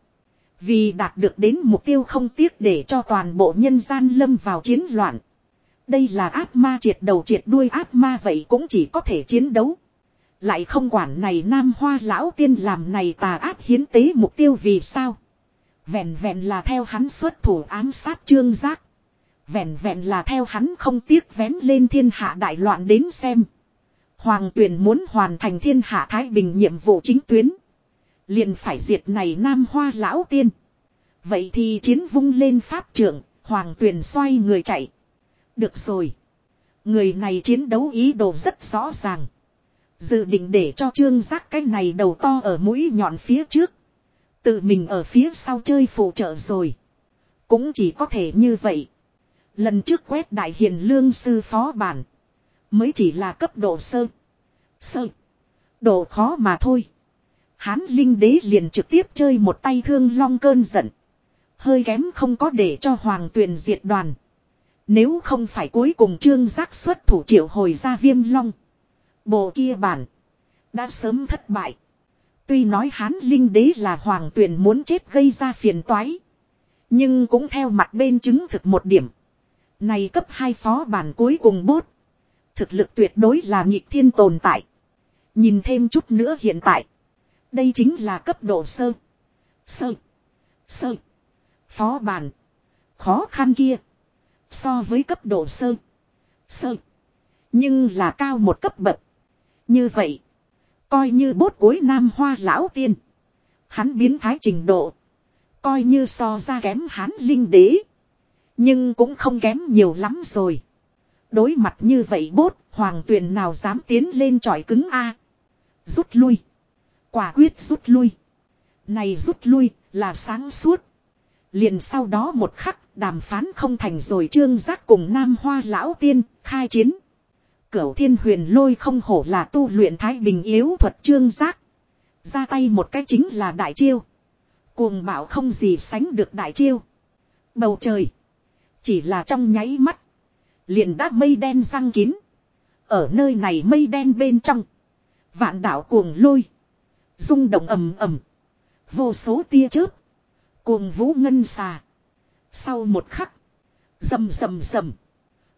[SPEAKER 1] Vì đạt được đến mục tiêu không tiếc để cho toàn bộ nhân gian lâm vào chiến loạn. Đây là ác ma triệt đầu triệt đuôi ác ma vậy cũng chỉ có thể chiến đấu. Lại không quản này nam hoa lão tiên làm này tà ác hiến tế mục tiêu vì sao. Vẹn vẹn là theo hắn xuất thủ ám sát trương giác. Vẹn vẹn là theo hắn không tiếc vén lên thiên hạ đại loạn đến xem. Hoàng tuyển muốn hoàn thành thiên hạ Thái Bình nhiệm vụ chính tuyến. Liền phải diệt này nam hoa lão tiên. Vậy thì chiến vung lên pháp trưởng, hoàng tuyển xoay người chạy. Được rồi. Người này chiến đấu ý đồ rất rõ ràng. Dự định để cho trương giác cái này đầu to ở mũi nhọn phía trước. Tự mình ở phía sau chơi phụ trợ rồi. Cũng chỉ có thể như vậy. Lần trước quét đại hiền lương sư phó bản. Mới chỉ là cấp độ sơ. Sơ. Độ khó mà thôi. Hán linh đế liền trực tiếp chơi một tay thương long cơn giận. Hơi kém không có để cho hoàng tuyền diệt đoàn. Nếu không phải cuối cùng trương giác xuất thủ triệu hồi ra viêm long. Bộ kia bản. Đã sớm thất bại. Tuy nói hán linh đế là hoàng tuyển muốn chết gây ra phiền toái. Nhưng cũng theo mặt bên chứng thực một điểm. Này cấp hai phó bản cuối cùng bốt. Thực lực tuyệt đối là nghịch thiên tồn tại. Nhìn thêm chút nữa hiện tại. Đây chính là cấp độ sơ. Sơ. Sơ. Phó bản. Khó khăn kia. So với cấp độ sơ. Sơ. Nhưng là cao một cấp bậc. Như vậy. Coi như bốt cuối nam hoa lão tiên. Hắn biến thái trình độ. Coi như so ra kém hắn linh đế. Nhưng cũng không kém nhiều lắm rồi. Đối mặt như vậy bốt, hoàng tuyền nào dám tiến lên tròi cứng A. Rút lui. Quả quyết rút lui. Này rút lui, là sáng suốt. Liền sau đó một khắc, đàm phán không thành rồi trương giác cùng nam hoa lão tiên, khai chiến. Cửu thiên huyền lôi không hổ là tu luyện thái bình yếu thuật trương giác. Ra tay một cái chính là đại chiêu. Cuồng bảo không gì sánh được đại chiêu. Bầu trời. Chỉ là trong nháy mắt. Liền đã mây đen răng kín. Ở nơi này mây đen bên trong. Vạn đảo cuồng lôi. rung động ầm ầm. Vô số tia chớp. Cuồng vũ ngân xà. Sau một khắc. Rầm rầm rầm.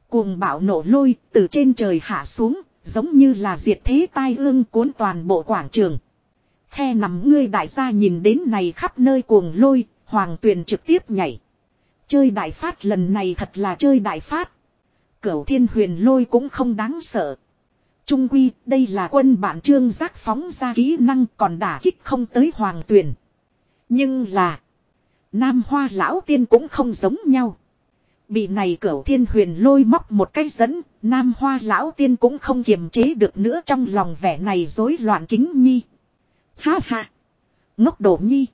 [SPEAKER 1] Cuồng bạo nổ lôi từ trên trời hạ xuống. Giống như là diệt thế tai ương cuốn toàn bộ quảng trường. Khe nằm ngươi đại gia nhìn đến này khắp nơi cuồng lôi. Hoàng tuyền trực tiếp nhảy. Chơi đại phát lần này thật là chơi đại phát. Cửu thiên huyền lôi cũng không đáng sợ. Trung quy, đây là quân bản trương giác phóng ra kỹ năng còn đả kích không tới hoàng tuyền. Nhưng là, Nam Hoa lão tiên cũng không giống nhau. Bị này cửu thiên huyền lôi móc một cái dẫn, Nam Hoa lão tiên cũng không kiềm chế được nữa trong lòng vẻ này rối loạn kính nhi. Ha ha! Ngốc đổ nhi!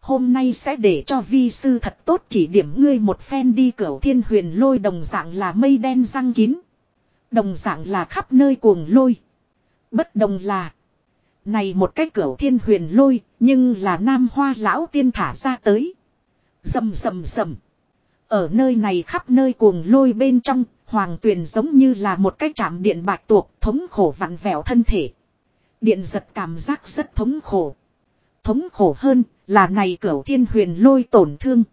[SPEAKER 1] Hôm nay sẽ để cho vi sư thật tốt chỉ điểm ngươi một phen đi cửu thiên huyền lôi đồng dạng là mây đen răng kín. Đồng dạng là khắp nơi cuồng lôi. Bất đồng là. Này một cái cửu thiên huyền lôi, nhưng là nam hoa lão tiên thả ra tới. Rầm rầm rầm. Ở nơi này khắp nơi cuồng lôi bên trong, hoàng tuyền giống như là một cái chạm điện bạch tuộc thống khổ vặn vẹo thân thể. Điện giật cảm giác rất thống khổ. Thống khổ hơn là này cửu thiên huyền lôi tổn thương.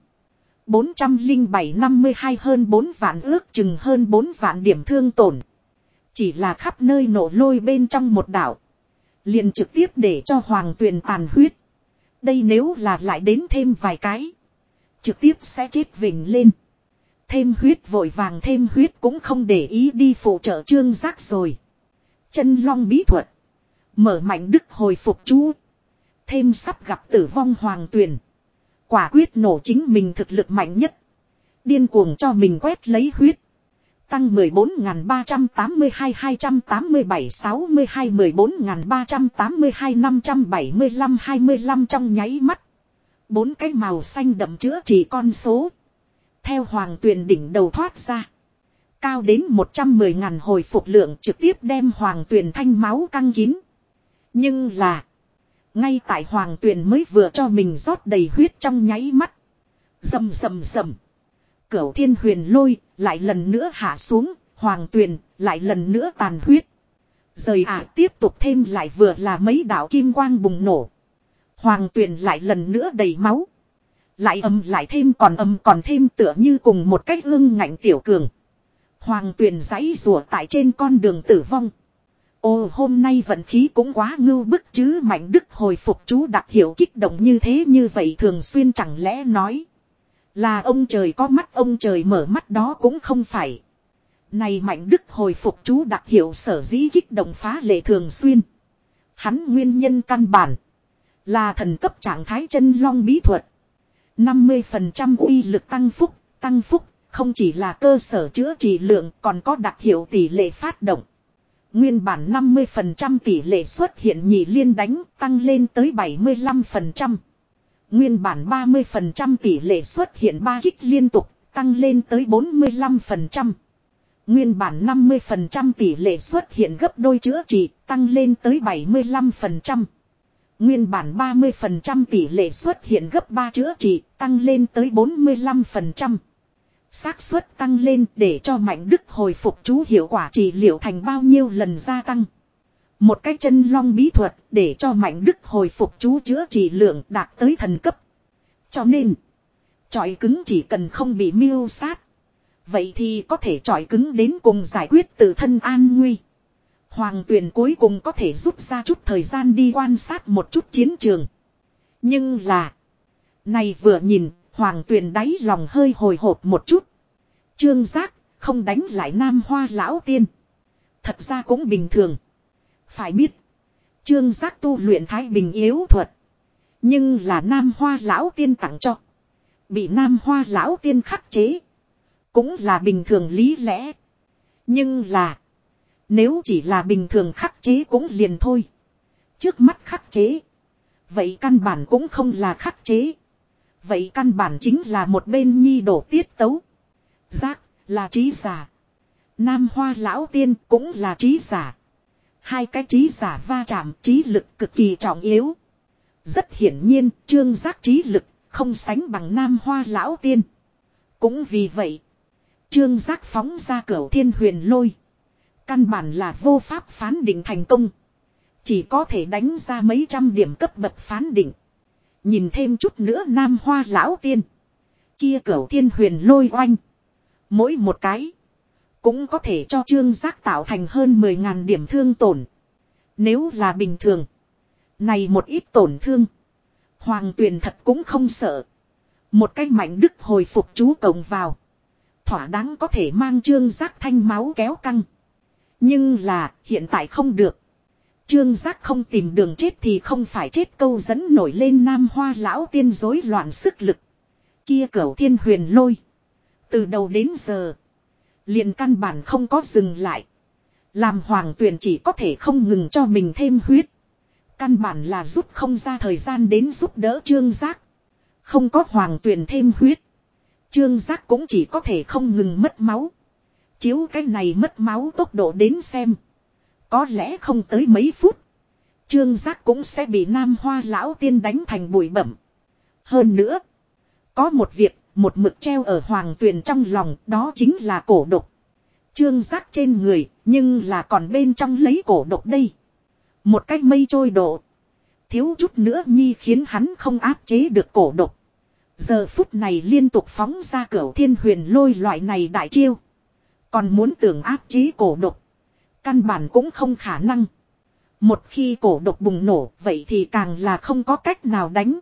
[SPEAKER 1] 407-52 hơn 4 vạn ước chừng hơn 4 vạn điểm thương tổn. Chỉ là khắp nơi nổ lôi bên trong một đảo. Liền trực tiếp để cho hoàng tuyền tàn huyết. Đây nếu là lại đến thêm vài cái. Trực tiếp sẽ chết vình lên. Thêm huyết vội vàng thêm huyết cũng không để ý đi phụ trợ trương giác rồi. Chân long bí thuật. Mở mạnh đức hồi phục chú. Thêm sắp gặp tử vong hoàng tuyển. Quả quyết nổ chính mình thực lực mạnh nhất. Điên cuồng cho mình quét lấy huyết. Tăng 14.382 287 62 14.382 575 25 trong nháy mắt. Bốn cái màu xanh đậm chữa chỉ con số. Theo hoàng tuyền đỉnh đầu thoát ra. Cao đến 110.000 hồi phục lượng trực tiếp đem hoàng tuyền thanh máu căng kín. Nhưng là. Ngay tại hoàng tuyền mới vừa cho mình rót đầy huyết trong nháy mắt. Dầm dầm dầm. Cửu thiên huyền lôi lại lần nữa hạ xuống. Hoàng tuyền lại lần nữa tàn huyết. Rời ả tiếp tục thêm lại vừa là mấy đạo kim quang bùng nổ. Hoàng tuyền lại lần nữa đầy máu. Lại âm lại thêm còn âm còn thêm tựa như cùng một cách ương ngạnh tiểu cường. Hoàng tuyền giấy rùa tại trên con đường tử vong. Ô, hôm nay vận khí cũng quá ngưu bức chứ, mạnh đức hồi phục chú đặc hiệu kích động như thế như vậy thường xuyên chẳng lẽ nói. Là ông trời có mắt, ông trời mở mắt đó cũng không phải. Này mạnh đức hồi phục chú đặc hiệu sở dĩ kích động phá lệ thường xuyên. Hắn nguyên nhân căn bản. Là thần cấp trạng thái chân long bí thuật. 50% uy lực tăng phúc, tăng phúc, không chỉ là cơ sở chữa trị lượng còn có đặc hiệu tỷ lệ phát động. Nguyên bản 50% tỷ lệ xuất hiện nhị liên đánh tăng lên tới 75%. Nguyên bản 30% tỷ lệ xuất hiện ba kích liên tục tăng lên tới 45%. Nguyên bản 50% tỷ lệ xuất hiện gấp đôi chữa trị tăng lên tới 75%. Nguyên bản 30% tỷ lệ xuất hiện gấp 3 chữa trị, tăng lên tới 45%. xác suất tăng lên để cho mạnh đức hồi phục chú hiệu quả trị liệu thành bao nhiêu lần gia tăng. Một cái chân long bí thuật để cho mạnh đức hồi phục chú chữa trị lượng đạt tới thần cấp. Cho nên, trọi cứng chỉ cần không bị miêu sát. Vậy thì có thể trọi cứng đến cùng giải quyết tự thân an nguy. Hoàng tuyền cuối cùng có thể rút ra chút thời gian đi quan sát một chút chiến trường. Nhưng là. Này vừa nhìn, hoàng tuyền đáy lòng hơi hồi hộp một chút. Trương giác, không đánh lại nam hoa lão tiên. Thật ra cũng bình thường. Phải biết. Trương giác tu luyện thái bình yếu thuật. Nhưng là nam hoa lão tiên tặng cho. Bị nam hoa lão tiên khắc chế. Cũng là bình thường lý lẽ. Nhưng là. Nếu chỉ là bình thường khắc chế cũng liền thôi. Trước mắt khắc chế. Vậy căn bản cũng không là khắc chế. Vậy căn bản chính là một bên nhi đổ tiết tấu. Giác là trí giả. Nam hoa lão tiên cũng là trí giả. Hai cái trí giả va chạm trí lực cực kỳ trọng yếu. Rất hiển nhiên trương giác trí lực không sánh bằng nam hoa lão tiên. Cũng vì vậy. Trương giác phóng ra cửa thiên huyền lôi. Căn bản là vô pháp phán định thành công. Chỉ có thể đánh ra mấy trăm điểm cấp bậc phán định. Nhìn thêm chút nữa nam hoa lão tiên. Kia cửu thiên huyền lôi oanh. Mỗi một cái. Cũng có thể cho trương giác tạo thành hơn 10.000 điểm thương tổn. Nếu là bình thường. Này một ít tổn thương. Hoàng tuyền thật cũng không sợ. Một cái mạnh đức hồi phục chú cộng vào. Thỏa đáng có thể mang trương giác thanh máu kéo căng. Nhưng là, hiện tại không được. Trương giác không tìm đường chết thì không phải chết câu dẫn nổi lên nam hoa lão tiên rối loạn sức lực. Kia cửu thiên huyền lôi. Từ đầu đến giờ. liền căn bản không có dừng lại. Làm hoàng tuyển chỉ có thể không ngừng cho mình thêm huyết. Căn bản là rút không ra thời gian đến giúp đỡ trương giác. Không có hoàng tuyển thêm huyết. Trương giác cũng chỉ có thể không ngừng mất máu. Chiếu cái này mất máu tốc độ đến xem. Có lẽ không tới mấy phút. Trương giác cũng sẽ bị nam hoa lão tiên đánh thành bụi bẩm. Hơn nữa. Có một việc, một mực treo ở hoàng tuyền trong lòng, đó chính là cổ độc. Trương giác trên người, nhưng là còn bên trong lấy cổ độc đây. Một cách mây trôi độ. Thiếu chút nữa nhi khiến hắn không áp chế được cổ độc. Giờ phút này liên tục phóng ra cửa thiên huyền lôi loại này đại chiêu. Còn muốn tưởng áp chế cổ độc. Căn bản cũng không khả năng. Một khi cổ độc bùng nổ vậy thì càng là không có cách nào đánh.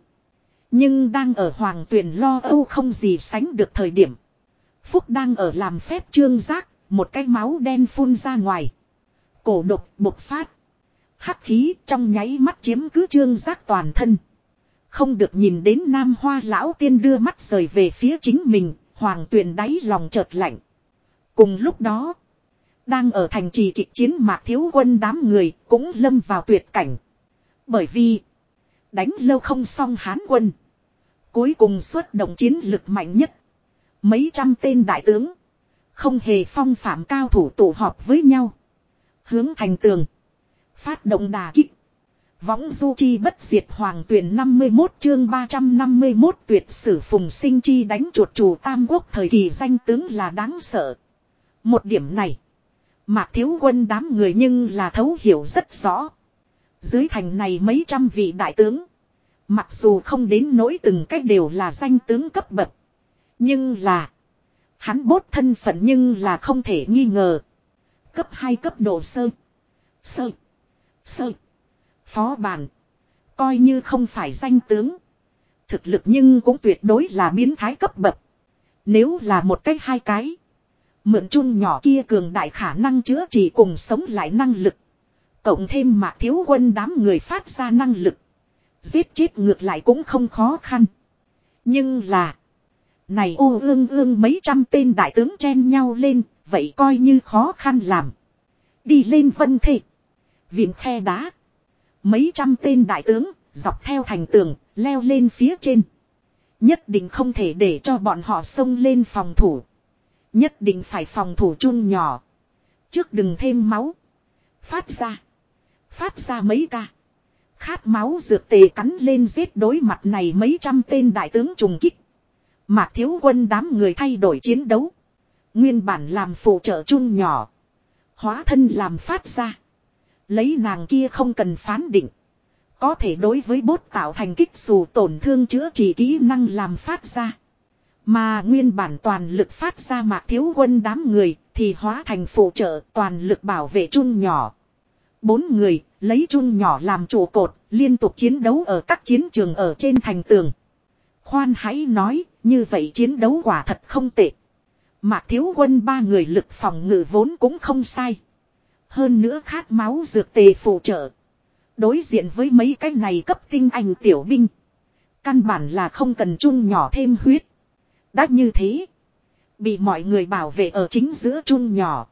[SPEAKER 1] Nhưng đang ở hoàng tuyển lo âu không gì sánh được thời điểm. Phúc đang ở làm phép trương giác, một cái máu đen phun ra ngoài. Cổ độc bộc phát. Hắc khí trong nháy mắt chiếm cứ trương giác toàn thân. Không được nhìn đến nam hoa lão tiên đưa mắt rời về phía chính mình, hoàng tuyền đáy lòng chợt lạnh. Cùng lúc đó, đang ở thành trì kịch chiến mạc thiếu quân đám người cũng lâm vào tuyệt cảnh. Bởi vì, đánh lâu không xong hán quân. Cuối cùng xuất động chiến lực mạnh nhất. Mấy trăm tên đại tướng. Không hề phong phạm cao thủ tụ họp với nhau. Hướng thành tường. Phát động đà kích. Võng du chi bất diệt hoàng tuyển 51 chương 351 tuyệt sử phùng sinh chi đánh chuột chủ tam quốc thời kỳ danh tướng là đáng sợ. Một điểm này. Mạc thiếu quân đám người nhưng là thấu hiểu rất rõ. Dưới thành này mấy trăm vị đại tướng. Mặc dù không đến nỗi từng cách đều là danh tướng cấp bậc. Nhưng là. Hắn bốt thân phận nhưng là không thể nghi ngờ. Cấp 2 cấp độ sơ. Sơ. Sơ. Phó bản. Coi như không phải danh tướng. Thực lực nhưng cũng tuyệt đối là biến thái cấp bậc. Nếu là một cách hai cái. Mượn chun nhỏ kia cường đại khả năng chữa trị cùng sống lại năng lực. Cộng thêm mạc thiếu quân đám người phát ra năng lực. Giết chết ngược lại cũng không khó khăn. Nhưng là. Này ô ương ương mấy trăm tên đại tướng chen nhau lên. Vậy coi như khó khăn làm. Đi lên vân thị. Viện khe đá. Mấy trăm tên đại tướng. Dọc theo thành tường. Leo lên phía trên. Nhất định không thể để cho bọn họ xông lên phòng thủ. Nhất định phải phòng thủ chun nhỏ. Trước đừng thêm máu. Phát ra. Phát ra mấy ca. Khát máu dược tề cắn lên giết đối mặt này mấy trăm tên đại tướng trùng kích. Mạc thiếu quân đám người thay đổi chiến đấu. Nguyên bản làm phụ trợ chun nhỏ. Hóa thân làm phát ra. Lấy nàng kia không cần phán định. Có thể đối với bốt tạo thành kích dù tổn thương chữa trị kỹ năng làm phát ra. Mà nguyên bản toàn lực phát ra mạc thiếu quân đám người thì hóa thành phụ trợ toàn lực bảo vệ chun nhỏ. Bốn người lấy chun nhỏ làm trụ cột, liên tục chiến đấu ở các chiến trường ở trên thành tường. Khoan hãy nói, như vậy chiến đấu quả thật không tệ. Mạc thiếu quân ba người lực phòng ngự vốn cũng không sai. Hơn nữa khát máu dược tề phụ trợ. Đối diện với mấy cái này cấp tinh anh tiểu binh. Căn bản là không cần chung nhỏ thêm huyết. Đã như thế. Bị mọi người bảo vệ ở chính giữa chun nhỏ.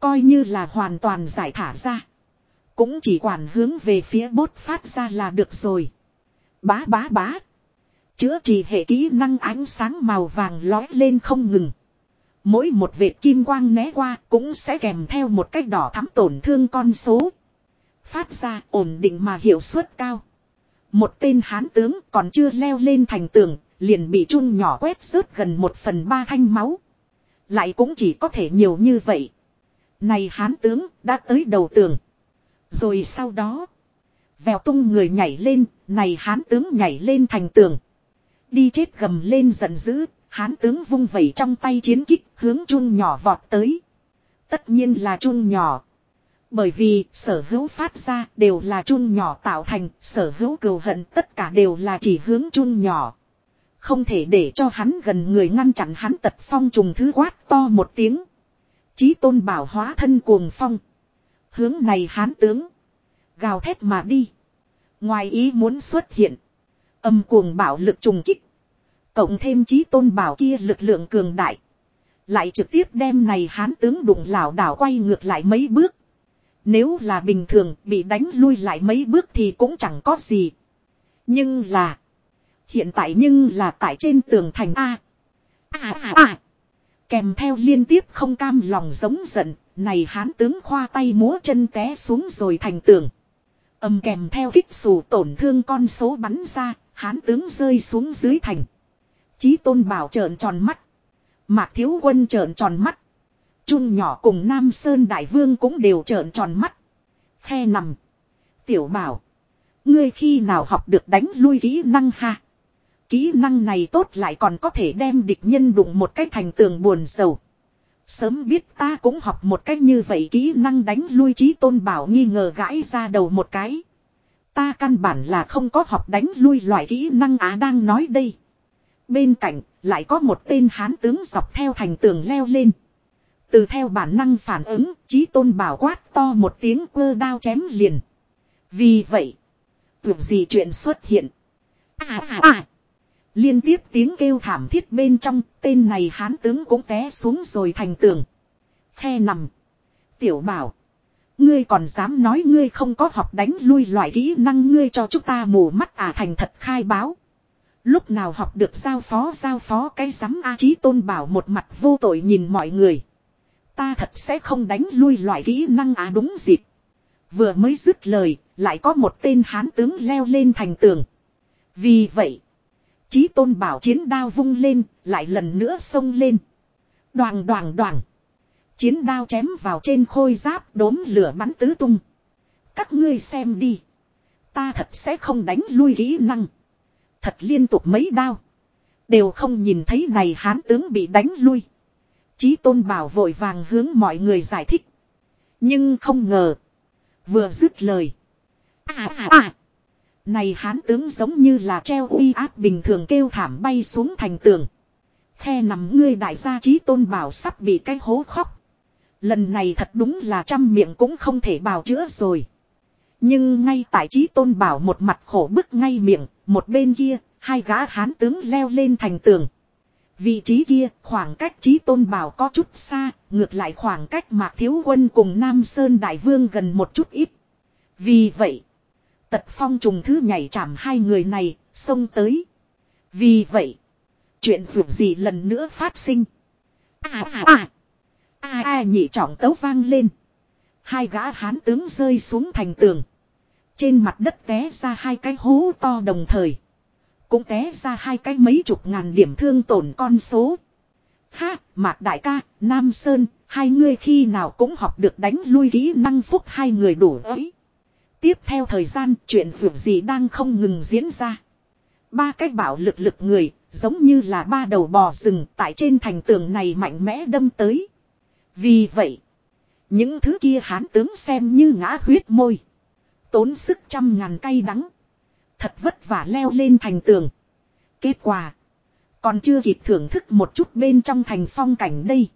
[SPEAKER 1] Coi như là hoàn toàn giải thả ra. Cũng chỉ quản hướng về phía bốt phát ra là được rồi. Bá bá bá. Chữa trị hệ kỹ năng ánh sáng màu vàng lói lên không ngừng. Mỗi một vệt kim quang né qua cũng sẽ kèm theo một cách đỏ thắm tổn thương con số. Phát ra ổn định mà hiệu suất cao. Một tên hán tướng còn chưa leo lên thành tường, liền bị chun nhỏ quét rớt gần một phần ba thanh máu. Lại cũng chỉ có thể nhiều như vậy. Này hán tướng đã tới đầu tường. Rồi sau đó. Vèo tung người nhảy lên. Này hán tướng nhảy lên thành tường. Đi chết gầm lên giận dữ. Hán tướng vung vẩy trong tay chiến kích hướng chun nhỏ vọt tới. Tất nhiên là chun nhỏ. Bởi vì sở hữu phát ra đều là chun nhỏ tạo thành, sở hữu cừu hận tất cả đều là chỉ hướng chun nhỏ. Không thể để cho hắn gần người ngăn chặn hắn tật phong trùng thứ quát to một tiếng. Chí tôn bảo hóa thân cuồng phong. Hướng này hán tướng. Gào thét mà đi. Ngoài ý muốn xuất hiện. Âm cuồng bảo lực trùng kích. Cộng thêm chí tôn bảo kia lực lượng cường đại. Lại trực tiếp đem này hán tướng đụng lảo đảo quay ngược lại mấy bước. Nếu là bình thường bị đánh lui lại mấy bước thì cũng chẳng có gì. Nhưng là. Hiện tại nhưng là tại trên tường thành A. A A Kèm theo liên tiếp không cam lòng giống giận. Này hán tướng khoa tay múa chân té xuống rồi thành tường. Âm kèm theo kích xù tổn thương con số bắn ra. Hán tướng rơi xuống dưới thành. Chí tôn bảo trợn tròn mắt. Mạc thiếu quân trợn tròn mắt. Chun nhỏ cùng Nam Sơn Đại Vương cũng đều trợn tròn mắt. Khe nằm. Tiểu bảo. Ngươi khi nào học được đánh lui kỹ năng ha. Kỹ năng này tốt lại còn có thể đem địch nhân đụng một cái thành tường buồn sầu. Sớm biết ta cũng học một cách như vậy kỹ năng đánh lui trí tôn bảo nghi ngờ gãi ra đầu một cái. Ta căn bản là không có học đánh lui loại kỹ năng á đang nói đây. Bên cạnh lại có một tên hán tướng dọc theo thành tường leo lên. Từ theo bản năng phản ứng, chí tôn bảo quát to một tiếng quơ đao chém liền. Vì vậy, tưởng gì chuyện xuất hiện. À à à. Liên tiếp tiếng kêu thảm thiết bên trong, tên này hán tướng cũng té xuống rồi thành tường. Khe nằm. Tiểu bảo. Ngươi còn dám nói ngươi không có học đánh lui loại kỹ năng ngươi cho chúng ta mù mắt à thành thật khai báo. Lúc nào học được giao phó giao phó cái giám A Chí Tôn Bảo một mặt vô tội nhìn mọi người. Ta thật sẽ không đánh lui loại kỹ năng à đúng dịp. Vừa mới dứt lời, lại có một tên hán tướng leo lên thành tường. Vì vậy, Chí Tôn Bảo chiến đao vung lên, lại lần nữa xông lên. Đoàn đoàn đoàn. Chiến đao chém vào trên khôi giáp đốm lửa bắn tứ tung. Các ngươi xem đi. Ta thật sẽ không đánh lui kỹ năng. Thật liên tục mấy đao. Đều không nhìn thấy này hán tướng bị đánh lui. Chí tôn bảo vội vàng hướng mọi người giải thích. Nhưng không ngờ. Vừa dứt lời. À à à. Này hán tướng giống như là treo uy áp bình thường kêu thảm bay xuống thành tường. Khe nằm ngươi đại gia trí tôn bảo sắp bị cái hố khóc. Lần này thật đúng là trăm miệng cũng không thể bào chữa rồi. Nhưng ngay tại trí tôn bảo một mặt khổ bức ngay miệng, một bên kia, hai gã hán tướng leo lên thành tường. Vị trí kia, khoảng cách trí tôn bảo có chút xa, ngược lại khoảng cách mạc thiếu quân cùng Nam Sơn Đại Vương gần một chút ít. Vì vậy, tật phong trùng thứ nhảy chạm hai người này, xông tới. Vì vậy, chuyện dù gì lần nữa phát sinh. À à à, à à nhị trọng tấu vang lên. Hai gã hán tướng rơi xuống thành tường. Trên mặt đất té ra hai cái hố to đồng thời. Cũng té ra hai cái mấy chục ngàn điểm thương tổn con số. Ha, Mạc Đại ca, Nam Sơn, hai người khi nào cũng học được đánh lui kỹ năng phúc hai người đủ ấy. Tiếp theo thời gian, chuyện vượt gì đang không ngừng diễn ra. Ba cái bảo lực lực người, giống như là ba đầu bò rừng tại trên thành tường này mạnh mẽ đâm tới. Vì vậy, những thứ kia hán tướng xem như ngã huyết môi. Tốn sức trăm ngàn cây đắng. Thật vất vả leo lên thành tường. Kết quả. Còn chưa kịp thưởng thức một chút bên trong thành phong cảnh đây.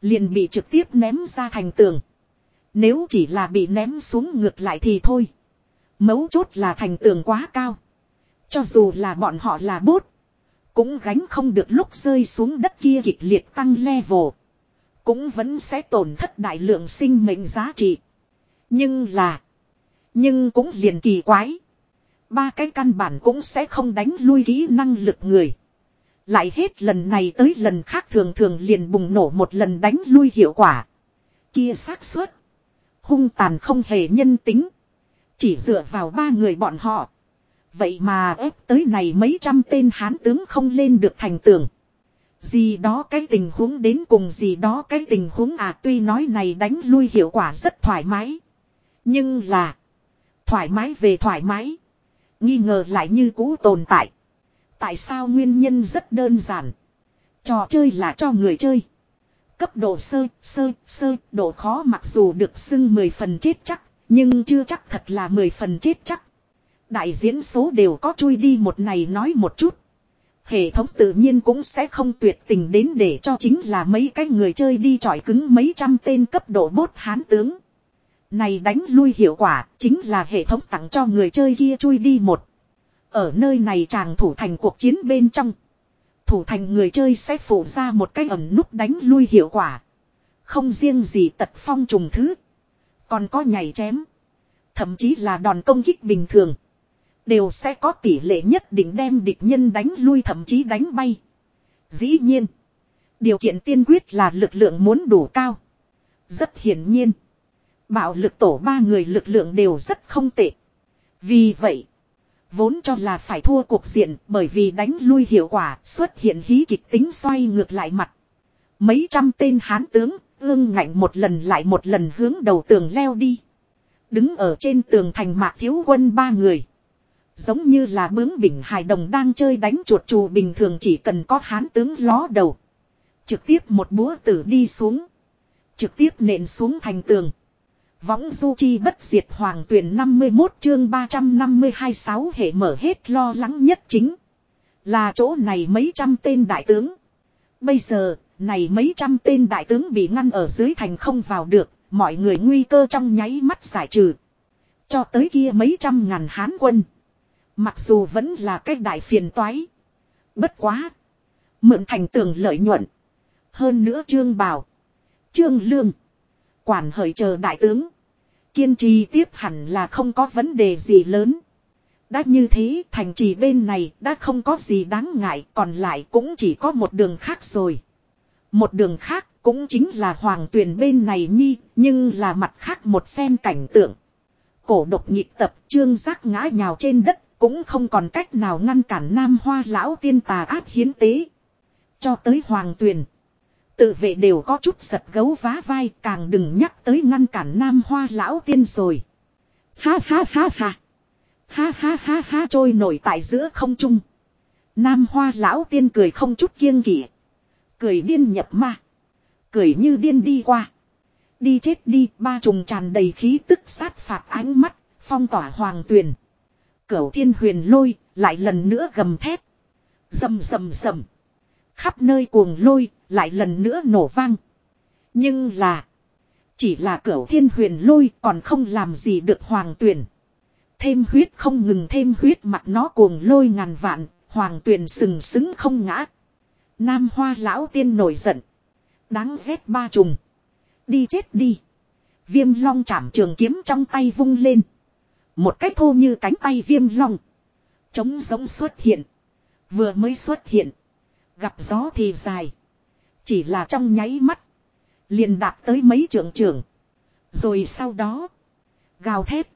[SPEAKER 1] Liền bị trực tiếp ném ra thành tường. Nếu chỉ là bị ném xuống ngược lại thì thôi. Mấu chốt là thành tường quá cao. Cho dù là bọn họ là bốt. Cũng gánh không được lúc rơi xuống đất kia kịch liệt tăng level. Cũng vẫn sẽ tổn thất đại lượng sinh mệnh giá trị. Nhưng là. Nhưng cũng liền kỳ quái. Ba cái căn bản cũng sẽ không đánh lui kỹ năng lực người. Lại hết lần này tới lần khác thường thường liền bùng nổ một lần đánh lui hiệu quả. Kia xác suất. Hung tàn không hề nhân tính. Chỉ dựa vào ba người bọn họ. Vậy mà ép tới này mấy trăm tên hán tướng không lên được thành tường. Gì đó cái tình huống đến cùng gì đó cái tình huống à tuy nói này đánh lui hiệu quả rất thoải mái. Nhưng là. Thoải mái về thoải mái. Nghi ngờ lại như cũ tồn tại. Tại sao nguyên nhân rất đơn giản. Trò chơi là cho người chơi. Cấp độ sơ, sơ, sơ, độ khó mặc dù được xưng 10 phần chết chắc, nhưng chưa chắc thật là 10 phần chết chắc. Đại diễn số đều có chui đi một này nói một chút. Hệ thống tự nhiên cũng sẽ không tuyệt tình đến để cho chính là mấy cái người chơi đi trọi cứng mấy trăm tên cấp độ bốt hán tướng. Này đánh lui hiệu quả chính là hệ thống tặng cho người chơi kia chui đi một. Ở nơi này chàng thủ thành cuộc chiến bên trong. Thủ thành người chơi sẽ phụ ra một cái ẩn nút đánh lui hiệu quả. Không riêng gì tật phong trùng thứ. Còn có nhảy chém. Thậm chí là đòn công kích bình thường. Đều sẽ có tỷ lệ nhất định đem địch nhân đánh lui thậm chí đánh bay. Dĩ nhiên. Điều kiện tiên quyết là lực lượng muốn đủ cao. Rất hiển nhiên. Bạo lực tổ ba người lực lượng đều rất không tệ. Vì vậy. Vốn cho là phải thua cuộc diện bởi vì đánh lui hiệu quả xuất hiện hí kịch tính xoay ngược lại mặt. Mấy trăm tên hán tướng, ương ngạnh một lần lại một lần hướng đầu tường leo đi. Đứng ở trên tường thành mạc thiếu quân ba người. Giống như là bướng bỉnh hài đồng đang chơi đánh chuột trù bình thường chỉ cần có hán tướng ló đầu. Trực tiếp một búa tử đi xuống. Trực tiếp nện xuống thành tường. Võng du chi bất diệt hoàng tuyển 51 chương 352 sáu hệ mở hết lo lắng nhất chính. Là chỗ này mấy trăm tên đại tướng. Bây giờ, này mấy trăm tên đại tướng bị ngăn ở dưới thành không vào được, mọi người nguy cơ trong nháy mắt giải trừ. Cho tới kia mấy trăm ngàn hán quân. Mặc dù vẫn là cái đại phiền toái. Bất quá. Mượn thành tường lợi nhuận. Hơn nữa trương bảo. Trương lương. Quản hợi chờ đại tướng. Kiên trì tiếp hẳn là không có vấn đề gì lớn. Đã như thế, thành trì bên này đã không có gì đáng ngại, còn lại cũng chỉ có một đường khác rồi. Một đường khác cũng chính là hoàng tuyển bên này nhi, nhưng là mặt khác một phen cảnh tượng. Cổ độc nhịp tập, trương giác ngã nhào trên đất, cũng không còn cách nào ngăn cản nam hoa lão tiên tà áp hiến tế. Cho tới hoàng tuyển. Tự vệ đều có chút giật gấu vá vai càng đừng nhắc tới ngăn cản nam hoa lão tiên rồi. Ha ha ha ha. Ha ha ha ha trôi nổi tại giữa không trung. Nam hoa lão tiên cười không chút kiêng kỵ. Cười điên nhập ma. Cười như điên đi qua. Đi chết đi ba trùng tràn đầy khí tức sát phạt ánh mắt. Phong tỏa hoàng tuyền. Cửu thiên huyền lôi lại lần nữa gầm thép, Dầm dầm dầm. Khắp nơi cuồng lôi lại lần nữa nổ vang. Nhưng là. Chỉ là cửa thiên huyền lôi còn không làm gì được hoàng tuyển. Thêm huyết không ngừng thêm huyết mặt nó cuồng lôi ngàn vạn. Hoàng tuyển sừng sững không ngã. Nam hoa lão tiên nổi giận. Đáng ghét ba trùng. Đi chết đi. Viêm long chạm trường kiếm trong tay vung lên. Một cách thô như cánh tay viêm long. Trống giống xuất hiện. Vừa mới xuất hiện. Gặp gió thì dài. Chỉ là trong nháy mắt. Liền đạt tới mấy trưởng trưởng. Rồi sau đó. Gào thét.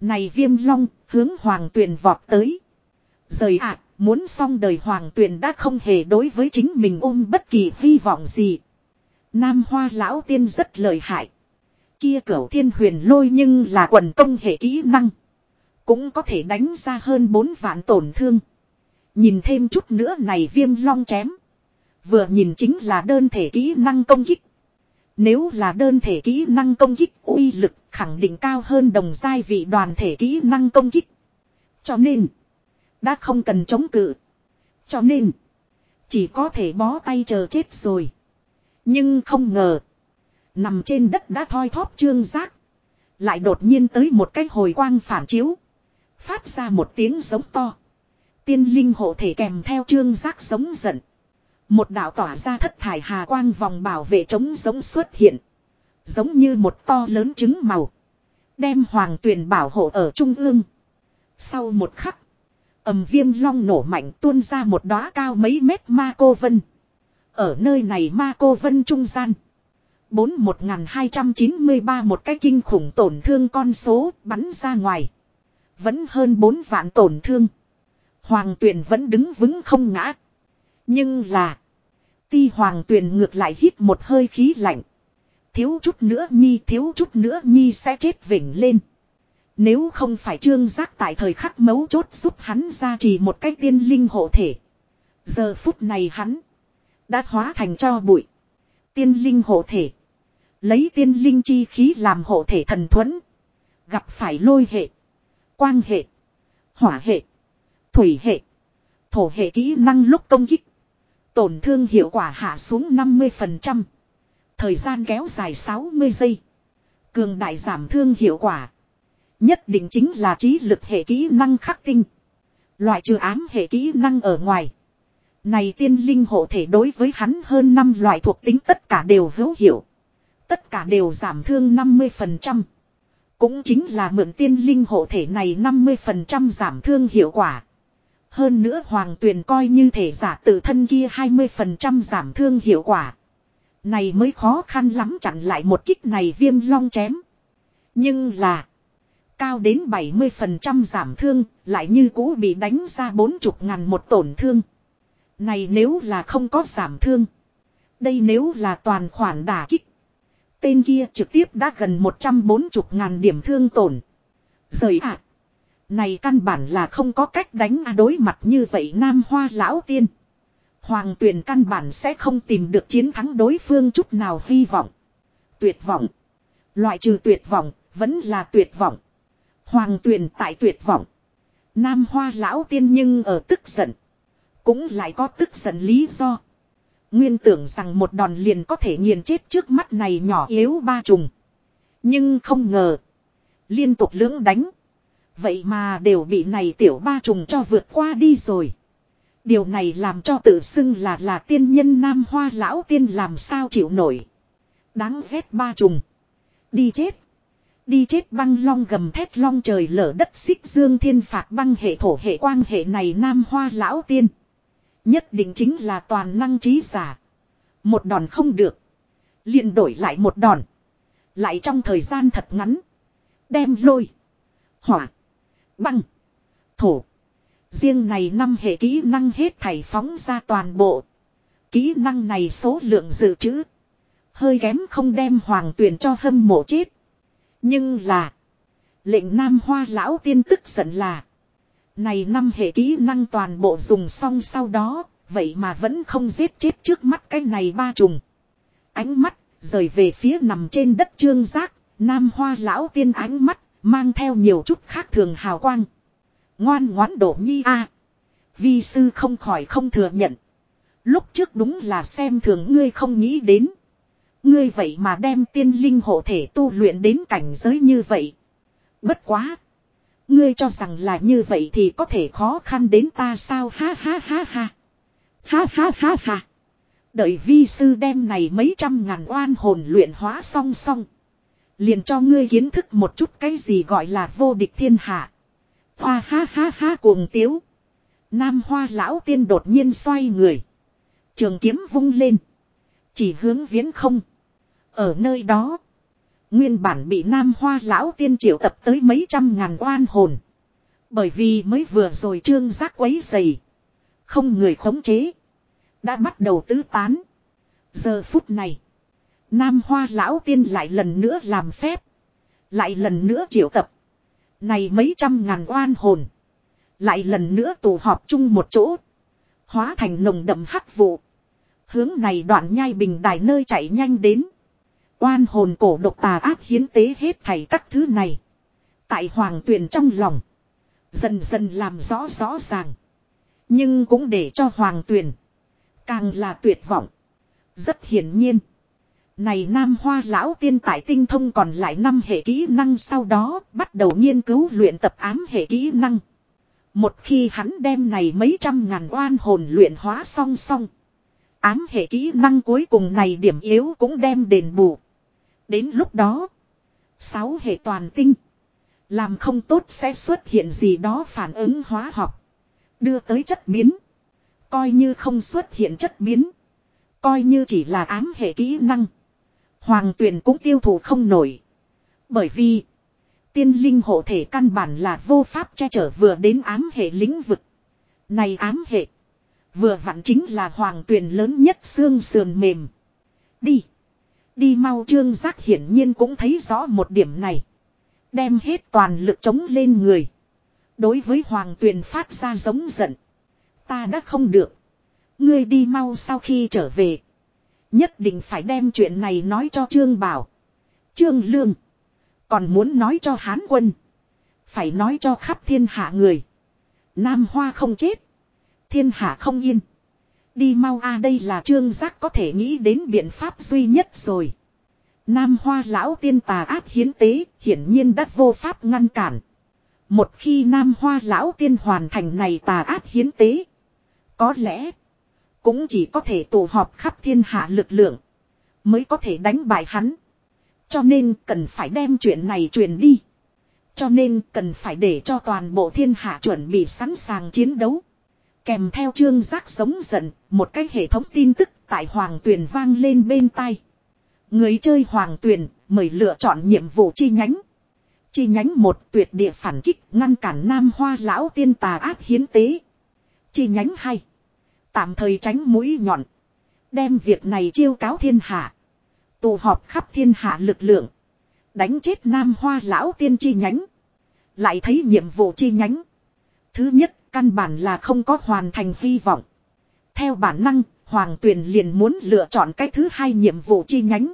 [SPEAKER 1] Này viêm long, hướng hoàng tuyền vọt tới. Rời ạ. muốn xong đời hoàng tuyền đã không hề đối với chính mình ôm bất kỳ hy vọng gì. Nam hoa lão tiên rất lợi hại. Kia cửu thiên huyền lôi nhưng là quần công hệ kỹ năng. Cũng có thể đánh ra hơn 4 vạn tổn thương. Nhìn thêm chút nữa này viêm long chém. Vừa nhìn chính là đơn thể kỹ năng công kích. Nếu là đơn thể kỹ năng công kích uy lực khẳng định cao hơn đồng giai vị đoàn thể kỹ năng công kích. Cho nên, đã không cần chống cự. Cho nên, chỉ có thể bó tay chờ chết rồi. Nhưng không ngờ, nằm trên đất đã thoi thóp trương giác. Lại đột nhiên tới một cái hồi quang phản chiếu. Phát ra một tiếng giống to. Tiên linh hộ thể kèm theo trương giác sống giận. Một đạo tỏa ra thất thải hà quang vòng bảo vệ chống giống xuất hiện. Giống như một to lớn trứng màu. Đem hoàng tuyền bảo hộ ở trung ương. Sau một khắc. ầm viêm long nổ mạnh tuôn ra một đóa cao mấy mét ma cô vân. Ở nơi này ma cô vân trung gian. Bốn một hai trăm chín mươi ba một cái kinh khủng tổn thương con số bắn ra ngoài. Vẫn hơn bốn vạn tổn thương. Hoàng tuyền vẫn đứng vững không ngã. Nhưng là. Ti hoàng tuyền ngược lại hít một hơi khí lạnh. Thiếu chút nữa nhi, thiếu chút nữa nhi sẽ chết vỉnh lên. Nếu không phải trương giác tại thời khắc mấu chốt giúp hắn ra trì một cái tiên linh hộ thể. Giờ phút này hắn. Đã hóa thành cho bụi. Tiên linh hộ thể. Lấy tiên linh chi khí làm hộ thể thần thuẫn. Gặp phải lôi hệ. Quang hệ. Hỏa hệ. Thủy hệ. Thổ hệ kỹ năng lúc công kích. Tổn thương hiệu quả hạ xuống 50%. Thời gian kéo dài 60 giây. Cường đại giảm thương hiệu quả. Nhất định chính là trí lực hệ kỹ năng khắc tinh. Loại trừ ám hệ kỹ năng ở ngoài. Này tiên linh hộ thể đối với hắn hơn 5 loại thuộc tính tất cả đều hữu hiệu. Tất cả đều giảm thương 50%. Cũng chính là mượn tiên linh hộ thể này 50% giảm thương hiệu quả. Hơn nữa hoàng tuyền coi như thể giả tự thân kia 20% giảm thương hiệu quả. Này mới khó khăn lắm chặn lại một kích này viêm long chém. Nhưng là. Cao đến 70% giảm thương. Lại như cũ bị đánh ra 40 ngàn một tổn thương. Này nếu là không có giảm thương. Đây nếu là toàn khoản đả kích. Tên kia trực tiếp đã gần 140 ngàn điểm thương tổn. Rời ạ. Này căn bản là không có cách đánh à đối mặt như vậy nam hoa lão tiên. Hoàng tuyển căn bản sẽ không tìm được chiến thắng đối phương chút nào hy vọng. Tuyệt vọng. Loại trừ tuyệt vọng, vẫn là tuyệt vọng. Hoàng tuyền tại tuyệt vọng. Nam hoa lão tiên nhưng ở tức giận. Cũng lại có tức giận lý do. Nguyên tưởng rằng một đòn liền có thể nghiền chết trước mắt này nhỏ yếu ba trùng. Nhưng không ngờ. Liên tục lưỡng đánh. Vậy mà đều bị này tiểu ba trùng cho vượt qua đi rồi. Điều này làm cho tự xưng là là tiên nhân nam hoa lão tiên làm sao chịu nổi. Đáng ghét ba trùng. Đi chết. Đi chết băng long gầm thét long trời lở đất xích dương thiên phạt băng hệ thổ hệ quang hệ này nam hoa lão tiên. Nhất định chính là toàn năng trí giả. Một đòn không được. liền đổi lại một đòn. Lại trong thời gian thật ngắn. Đem lôi. Hỏa. Băng. Thổ. Riêng này năm hệ kỹ năng hết thảy phóng ra toàn bộ. Kỹ năng này số lượng dự trữ. Hơi kém không đem hoàng tuyển cho hâm mộ chết. Nhưng là. Lệnh nam hoa lão tiên tức giận là. Này năm hệ kỹ năng toàn bộ dùng xong sau đó. Vậy mà vẫn không giết chết trước mắt cái này ba trùng. Ánh mắt rời về phía nằm trên đất trương giác. Nam hoa lão tiên ánh mắt mang theo nhiều chút khác thường hào quang. Ngoan ngoãn đổ nhi a Vi sư không khỏi không thừa nhận. Lúc trước đúng là xem thường ngươi không nghĩ đến. Ngươi vậy mà đem tiên linh hộ thể tu luyện đến cảnh giới như vậy. Bất quá. Ngươi cho rằng là như vậy thì có thể khó khăn đến ta sao ha ha ha ha. Ha ha ha ha. Đợi vi sư đem này mấy trăm ngàn oan hồn luyện hóa song song. Liền cho ngươi kiến thức một chút cái gì gọi là vô địch thiên hạ. Hoa ha ha ha cuồng tiếu. Nam hoa lão tiên đột nhiên xoay người. Trường kiếm vung lên. Chỉ hướng viễn không. Ở nơi đó. Nguyên bản bị Nam Hoa lão tiên triệu tập tới mấy trăm ngàn oan hồn. Bởi vì mới vừa rồi trương giác quấy dày. Không người khống chế. Đã bắt đầu tứ tán. Giờ phút này. Nam Hoa lão tiên lại lần nữa làm phép. Lại lần nữa triệu tập. Này mấy trăm ngàn oan hồn. Lại lần nữa tụ họp chung một chỗ. Hóa thành nồng đậm hắc vụ. Hướng này đoạn nhai bình đài nơi chạy nhanh đến. Oan hồn cổ độc tà ác hiến tế hết thảy các thứ này. Tại hoàng tuyền trong lòng. Dần dần làm rõ rõ ràng. Nhưng cũng để cho hoàng tuyền. Càng là tuyệt vọng. Rất hiển nhiên. Này Nam Hoa lão tiên tại tinh thông còn lại năm hệ kỹ năng sau đó, bắt đầu nghiên cứu luyện tập ám hệ kỹ năng. Một khi hắn đem này mấy trăm ngàn oan hồn luyện hóa song song. Ám hệ kỹ năng cuối cùng này điểm yếu cũng đem đền bù. Đến lúc đó. Sáu hệ toàn tinh. Làm không tốt sẽ xuất hiện gì đó phản ứng hóa học. Đưa tới chất biến. Coi như không xuất hiện chất biến. Coi như chỉ là ám hệ kỹ năng. Hoàng tuyển cũng tiêu thụ không nổi. Bởi vì. Tiên linh hộ thể căn bản là vô pháp che chở vừa đến ám hệ lĩnh vực. Này ám hệ. Vừa vặn chính là hoàng tuyển lớn nhất xương sườn mềm. Đi. Đi mau trương giác hiển nhiên cũng thấy rõ một điểm này. Đem hết toàn lực chống lên người. Đối với hoàng tuyền phát ra giống giận. Ta đã không được. Ngươi đi mau sau khi trở về. Nhất định phải đem chuyện này nói cho Trương Bảo. Trương Lương. Còn muốn nói cho Hán quân. Phải nói cho khắp thiên hạ người. Nam Hoa không chết. Thiên hạ không yên. Đi mau a, đây là trương giác có thể nghĩ đến biện pháp duy nhất rồi. Nam hoa lão tiên tà ác hiến tế, hiển nhiên đã vô pháp ngăn cản. Một khi nam hoa lão tiên hoàn thành này tà ác hiến tế. Có lẽ cũng chỉ có thể tổ họp khắp thiên hạ lực lượng mới có thể đánh bại hắn. Cho nên cần phải đem chuyện này truyền đi. Cho nên cần phải để cho toàn bộ thiên hạ chuẩn bị sẵn sàng chiến đấu. Kèm theo chương giác sống giận, một cái hệ thống tin tức tại hoàng tuyền vang lên bên tai. Người chơi hoàng tuyền mời lựa chọn nhiệm vụ chi nhánh. Chi nhánh một tuyệt địa phản kích ngăn cản nam hoa lão tiên tà ác hiến tế. Chi nhánh hai Tạm thời tránh mũi nhọn. Đem việc này chiêu cáo thiên hạ. Tụ họp khắp thiên hạ lực lượng. Đánh chết nam hoa lão tiên chi nhánh. Lại thấy nhiệm vụ chi nhánh. Thứ nhất Căn bản là không có hoàn thành hy vọng. Theo bản năng, Hoàng Tuyền liền muốn lựa chọn cái thứ hai nhiệm vụ chi nhánh.